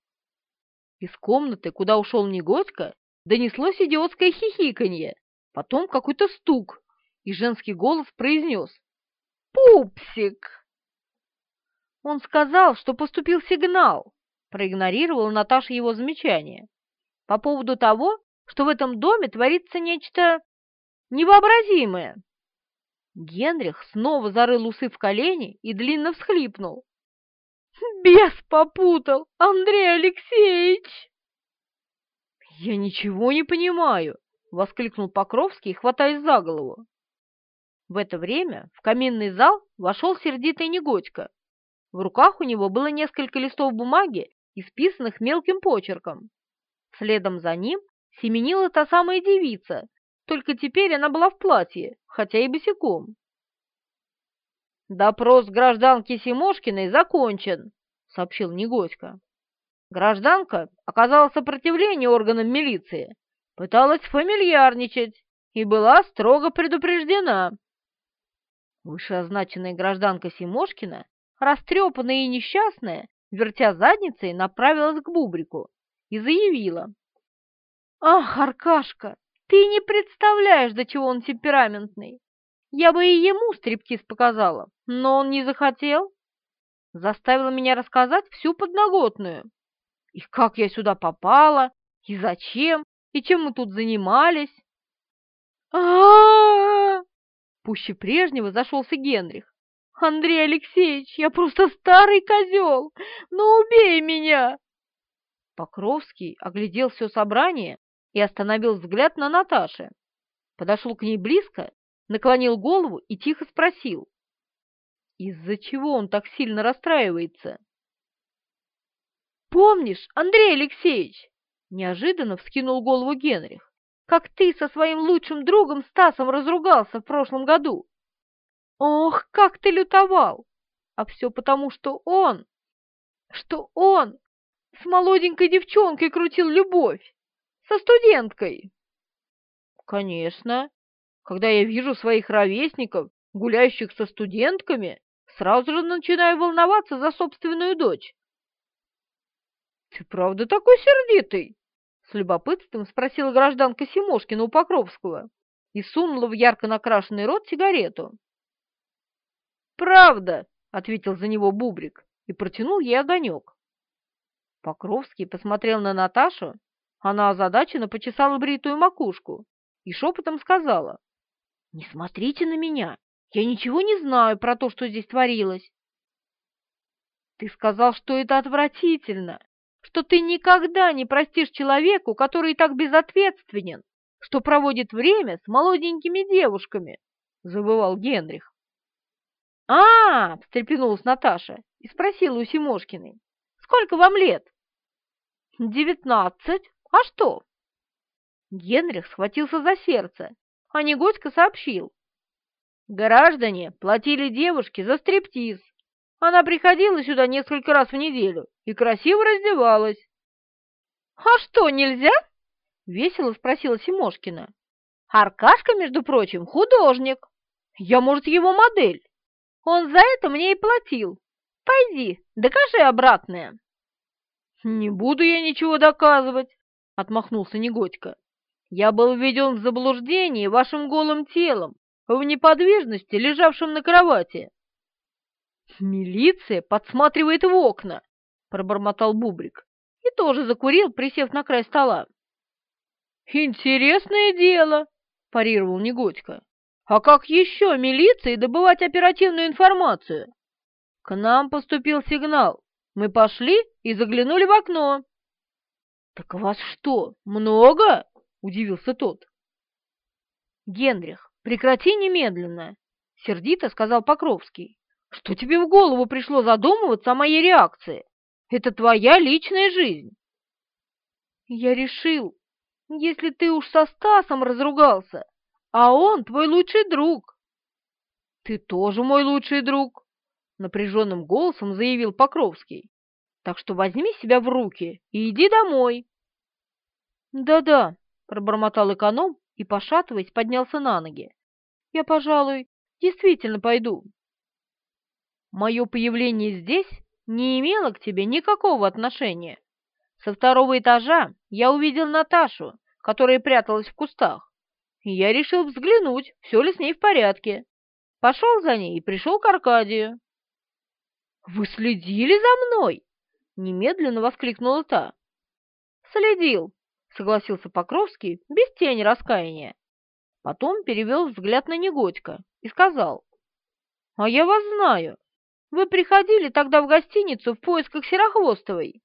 Из комнаты, куда ушел Негодько, донеслось идиотское хихиканье, потом какой-то стук, и женский голос произнес «Пупсик!» Он сказал, что поступил сигнал, проигнорировала Наташа его замечание, по поводу того, что в этом доме творится нечто невообразимое. Генрих снова зарыл усы в колени и длинно всхлипнул. «Бес попутал, Андрей Алексеевич!» «Я ничего не понимаю!» — воскликнул Покровский, хватаясь за голову. В это время в каминный зал вошел сердитый Негодько в руках у него было несколько листов бумаги, исписанных мелким почерком. Следом за ним семенила та самая девица, только теперь она была в платье, хотя и босиком. «Допрос гражданки Симошкиной закончен», — сообщил Негоська. Гражданка оказала сопротивление органам милиции, пыталась фамильярничать и была строго предупреждена. Вышеозначенная гражданка Симошкина растрепанная и несчастная, вертя задницей, направилась к Бубрику и заявила. «Ах, Аркашка, ты не представляешь, до чего он темпераментный. Я бы и ему стриптиз показала, но он не захотел. Заставила меня рассказать всю подноготную. И как я сюда попала, и зачем, и чем мы тут занимались. -а, -а Пуще прежнего зашелся Генрих. Андрей Алексеевич, я просто старый козел! Ну убей меня!» Покровский оглядел все собрание и остановил взгляд на Наташе. Подошел к ней близко, наклонил голову и тихо спросил. «Из-за чего он так сильно расстраивается?» «Помнишь, Андрей Алексеевич?» Неожиданно вскинул голову Генрих. «Как ты со своим лучшим другом Стасом разругался в прошлом году?» Ох, как ты лютовал! А все потому, что он, что он с молоденькой девчонкой крутил любовь, со студенткой. Конечно, когда я вижу своих ровесников, гуляющих со студентками, сразу же начинаю волноваться за собственную дочь. «Ты правда такой сердитый?» — с любопытством спросила гражданка Симошкина у Покровского и сунула в ярко накрашенный рот сигарету. «Правда!» — ответил за него Бубрик и протянул ей огонек. Покровский посмотрел на Наташу, она озадаченно почесала бритую макушку и шепотом сказала, «Не смотрите на меня, я ничего не знаю про то, что здесь творилось». «Ты сказал, что это отвратительно, что ты никогда не простишь человеку, который так безответственен, что проводит время с молоденькими девушками», — забывал Генрих. «А, — встрепенулась Наташа и спросила у Симошкиной, — сколько вам лет?» «Девятнадцать. А что?» Генрих схватился за сердце, а Негодько сообщил. «Граждане платили девушке за стриптиз. Она приходила сюда несколько раз в неделю и красиво раздевалась». «А что, нельзя?» — весело спросила Симошкина. «Аркашка, между прочим, художник. Я, может, его модель». Он за это мне и платил. Пойди, докажи обратное. Не буду я ничего доказывать, отмахнулся Негодько. Я был введен в заблуждение вашим голым телом, в неподвижности, лежавшим на кровати. «Милиция подсматривает в окна!» — пробормотал Бубрик и тоже закурил, присев на край стола. «Интересное дело!» — парировал Негодько. «А как еще милиции добывать оперативную информацию?» «К нам поступил сигнал. Мы пошли и заглянули в окно». «Так вас что, много?» — удивился тот. «Генрих, прекрати немедленно!» — сердито сказал Покровский. «Что тебе в голову пришло задумываться о моей реакции? Это твоя личная жизнь!» «Я решил, если ты уж со Стасом разругался, а он твой лучший друг!» «Ты тоже мой лучший друг!» — напряженным голосом заявил Покровский. «Так что возьми себя в руки и иди домой!» «Да-да», — пробормотал эконом и, пошатываясь, поднялся на ноги. «Я, пожалуй, действительно пойду». «Мое появление здесь не имело к тебе никакого отношения. Со второго этажа я увидел Наташу, которая пряталась в кустах, и я решил взглянуть, все ли с ней в порядке. Пошел за ней и пришел к Аркадию. «Вы следили за мной?» — немедленно воскликнула та. «Следил», — согласился Покровский без тени раскаяния. Потом перевел взгляд на Негодько и сказал, «А я вас знаю. Вы приходили тогда в гостиницу в поисках Серохвостовой».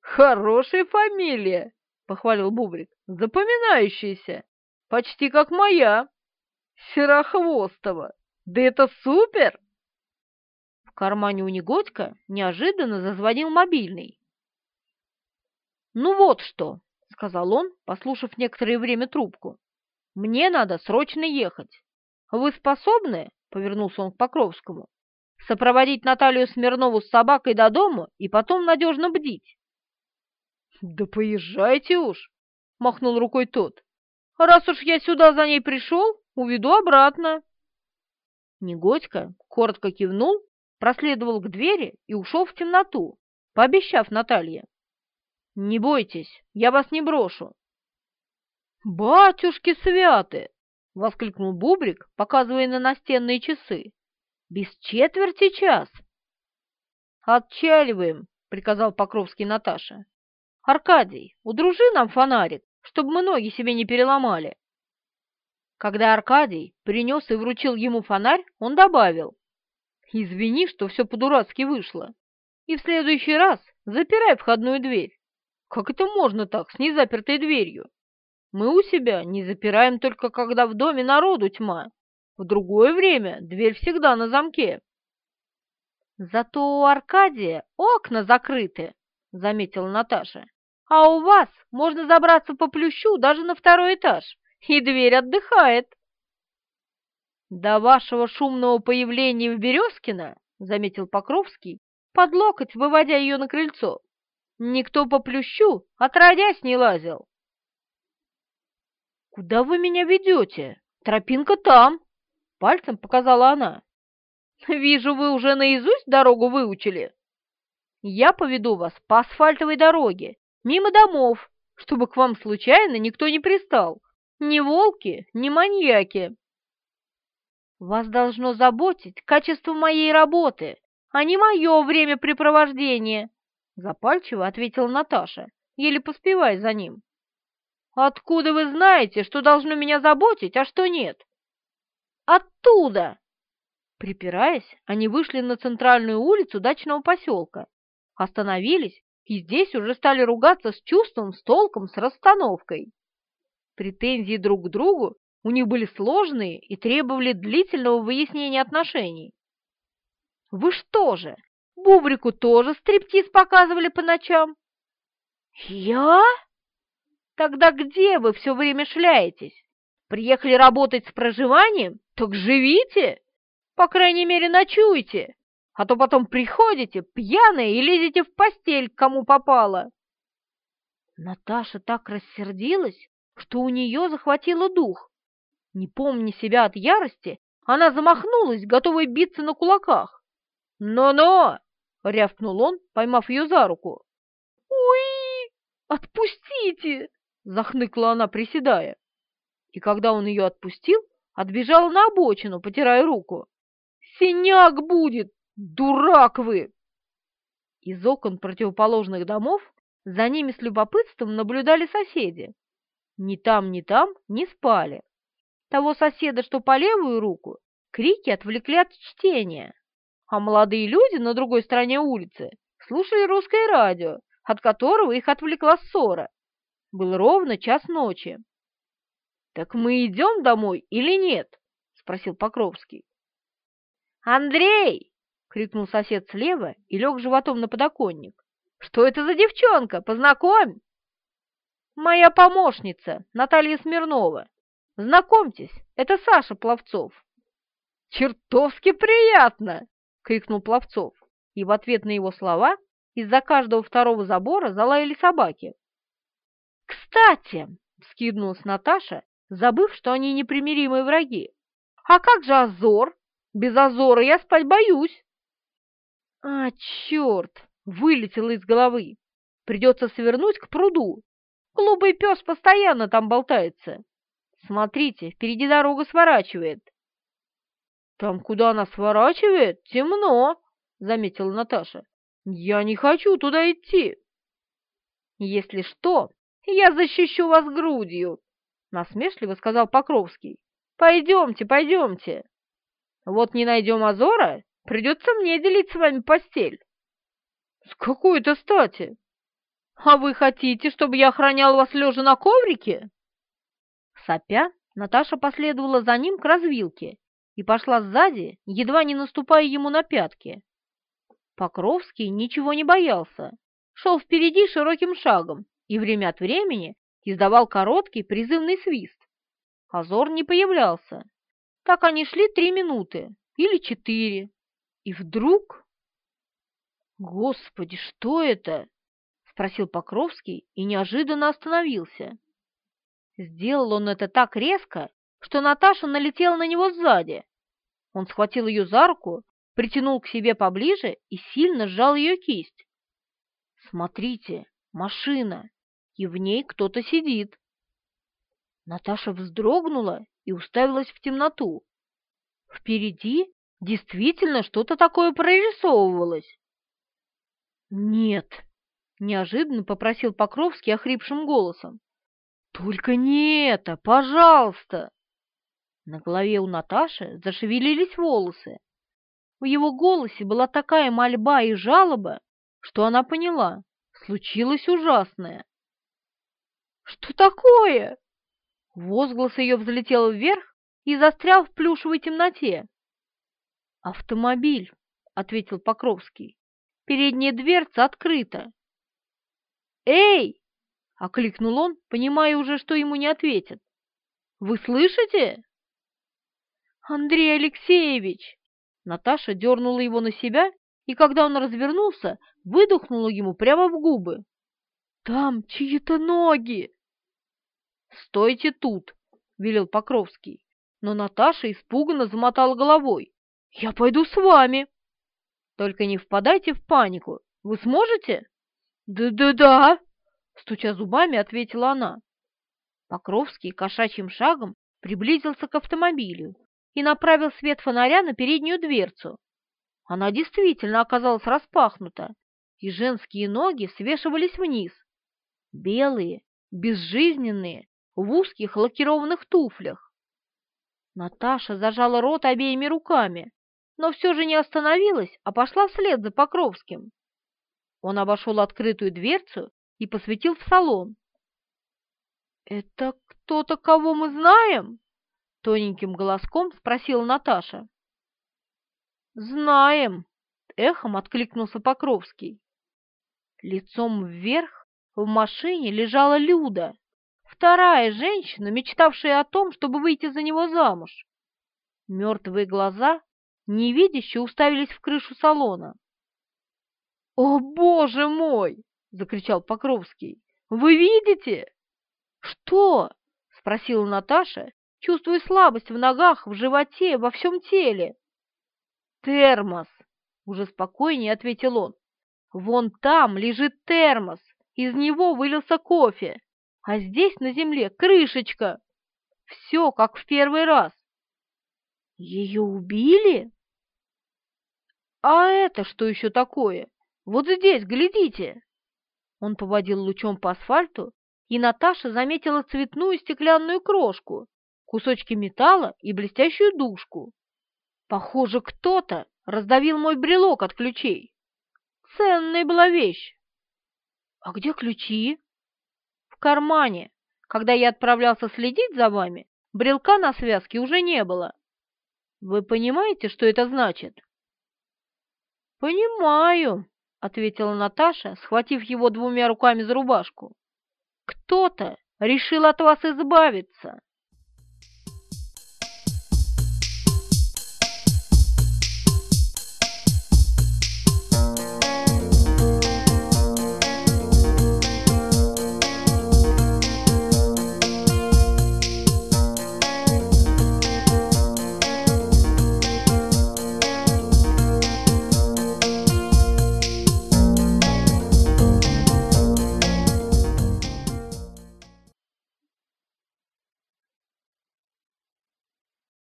«Хорошая фамилия», — похвалил Бубрик, — «запоминающаяся, почти как моя. Серохвостова. Да это супер!» Кармане у Негодька неожиданно зазвонил мобильный. «Ну вот что», — сказал он, послушав некоторое время трубку. «Мне надо срочно ехать. Вы способны, — повернулся он к Покровскому, — сопроводить Наталью Смирнову с собакой до дому и потом надежно бдить?» «Да поезжайте уж!» — махнул рукой тот. «Раз уж я сюда за ней пришел, уведу обратно». Негодько коротко кивнул, проследовал к двери и ушел в темноту, пообещав Наталье. «Не бойтесь, я вас не брошу». «Батюшки святы!» — воскликнул Бубрик, показывая на настенные часы. «Без четверти час!» «Отчаливаем!» — приказал Покровский Наташе. «Аркадий, удружи нам фонарик, чтобы мы ноги себе не переломали». Когда Аркадий принес и вручил ему фонарь, он добавил. «Извини, что все по-дурацки вышло. И в следующий раз запирай входную дверь. Как это можно так, с незапертой дверью? Мы у себя не запираем только когда в доме народу тьма. В другое время дверь всегда на замке». «Зато у Аркадия окна закрыты», — заметила Наташа. «А у вас можно забраться по плющу даже на второй этаж, и дверь отдыхает». «До вашего шумного появления в Березкино», — заметил Покровский, под локоть выводя ее на крыльцо, «никто по плющу отродясь не лазил». «Куда вы меня ведете? Тропинка там!» — пальцем показала она. «Вижу, вы уже наизусть дорогу выучили». Я поведу вас по асфальтовой дороге, мимо домов, чтобы к вам случайно никто не пристал. Ни волки, ни маньяки. Вас должно заботить качество моей работы, а не мое времяпрепровождение, запальчиво ответила Наташа, еле поспевая за ним. Откуда вы знаете, что должно меня заботить, а что нет? Оттуда! Припираясь, они вышли на центральную улицу дачного поселка остановились и здесь уже стали ругаться с чувством, с толком, с расстановкой. Претензии друг к другу у них были сложные и требовали длительного выяснения отношений. «Вы что же, Бубрику тоже стриптиз показывали по ночам?» «Я? Тогда где вы все время шляетесь? Приехали работать с проживанием? Так живите! По крайней мере, ночуйте!» а то потом приходите пьяные и лезете в постель, кому попало. Наташа так рассердилась, что у нее захватило дух. Не помня себя от ярости, она замахнулась, готовая биться на кулаках. «Но-но!» — рявкнул он, поймав ее за руку. «Уи! Отпустите!» — захныкла она, приседая. И когда он ее отпустил, отбежала на обочину, потирая руку. «Синяк будет! Дурак вы!» Из окон противоположных домов за ними с любопытством наблюдали соседи. Ни там, ни там не спали. Того соседа, что по левую руку, крики отвлекли от чтения, а молодые люди на другой стороне улицы слушали русское радио, от которого их отвлекла ссора. Был ровно час ночи. «Так мы идем домой или нет?» — спросил Покровский. «Андрей!» — крикнул сосед слева и лег животом на подоконник. «Что это за девчонка? Познакомь!» «Моя помощница, Наталья Смирнова. Знакомьтесь, это Саша Пловцов». «Чертовски приятно!» — крикнул Пловцов, и в ответ на его слова из-за каждого второго забора залаяли собаки. «Кстати!» — вскиднулась Наташа, забыв, что они непримиримые враги. «А как же Азор? Без Азора я спать боюсь!» «А, черт!» — вылетело из головы. «Придется свернуть к пруду. Глупый пес постоянно там болтается. Смотрите, впереди дорога сворачивает». «Там, куда она сворачивает, темно!» — заметила Наташа. «Я не хочу туда идти!» «Если что, я защищу вас грудью!» — насмешливо сказал Покровский. «Пойдемте, пойдемте! Вот не найдем Азора, придется мне делить с вами постель!» «С какой-то стати? А вы хотите, чтобы я охранял вас лежа на коврике?» Сопя, Наташа последовала за ним к развилке и пошла сзади, едва не наступая ему на пятки. Покровский ничего не боялся, шел впереди широким шагом и время от времени издавал короткий призывный свист. Азор не появлялся. Так они шли три минуты или четыре, и вдруг... «Господи, что это?» — спросил Покровский и неожиданно остановился. Сделал он это так резко, что Наташа налетела на него сзади. Он схватил ее за руку, притянул к себе поближе и сильно сжал ее кисть. «Смотрите, машина, и в ней кто-то сидит». Наташа вздрогнула и уставилась в темноту. Впереди действительно что-то такое прорисовывалось. «Нет», — неожиданно попросил Покровский охрипшим голосом. «Только не это, пожалуйста!» На голове у Наташи зашевелились волосы. В его голосе была такая мольба и жалоба, что она поняла, случилось ужасное. «Что такое?» Возглас ее взлетел вверх и застрял в плюшевой темноте. «Автомобиль», — ответил Покровский. «Передняя дверца открыта». «Эй!» — окликнул он, понимая уже, что ему не ответят. «Вы слышите?» «Андрей Алексеевич!» Наташа дернула его на себя, и когда он развернулся, выдохнула ему прямо в губы. «Там чьи-то ноги!» «Стойте тут!» — велел Покровский. Но Наташа испуганно замотала головой. «Я пойду с вами!» «Только не впадайте в панику. Вы сможете?» «Да-да-да!» — стуча зубами, ответила она. Покровский кошачьим шагом приблизился к автомобилю и направил свет фонаря на переднюю дверцу. Она действительно оказалась распахнута, и женские ноги свешивались вниз. Белые, безжизненные, в узких лакированных туфлях. Наташа зажала рот обеими руками, но все же не остановилась, а пошла вслед за Покровским. Он обошел открытую дверцу и посветил в салон. «Это кто-то, кого мы знаем?» — тоненьким голоском спросила Наташа. «Знаем!» — эхом откликнулся Покровский. Лицом вверх в машине лежала Люда, вторая женщина, мечтавшая о том, чтобы выйти за него замуж. Мертвые глаза невидяще уставились в крышу салона. «О, боже мой!» — закричал Покровский. «Вы видите?» «Что?» — спросила Наташа, чувствуя слабость в ногах, в животе, во всем теле. «Термос!» — уже спокойнее ответил он. «Вон там лежит термос, из него вылился кофе, а здесь на земле крышечка. Все как в первый раз». «Ее убили?» А это что еще такое? Вот здесь, глядите!» Он поводил лучом по асфальту, и Наташа заметила цветную стеклянную крошку, кусочки металла и блестящую дужку. Похоже, кто-то раздавил мой брелок от ключей. Ценная была вещь. А где ключи? В кармане. Когда я отправлялся следить за вами, брелка на связке уже не было. Вы понимаете, что это значит? Понимаю, ответила Наташа, схватив его двумя руками за рубашку. Кто-то решил от вас избавиться.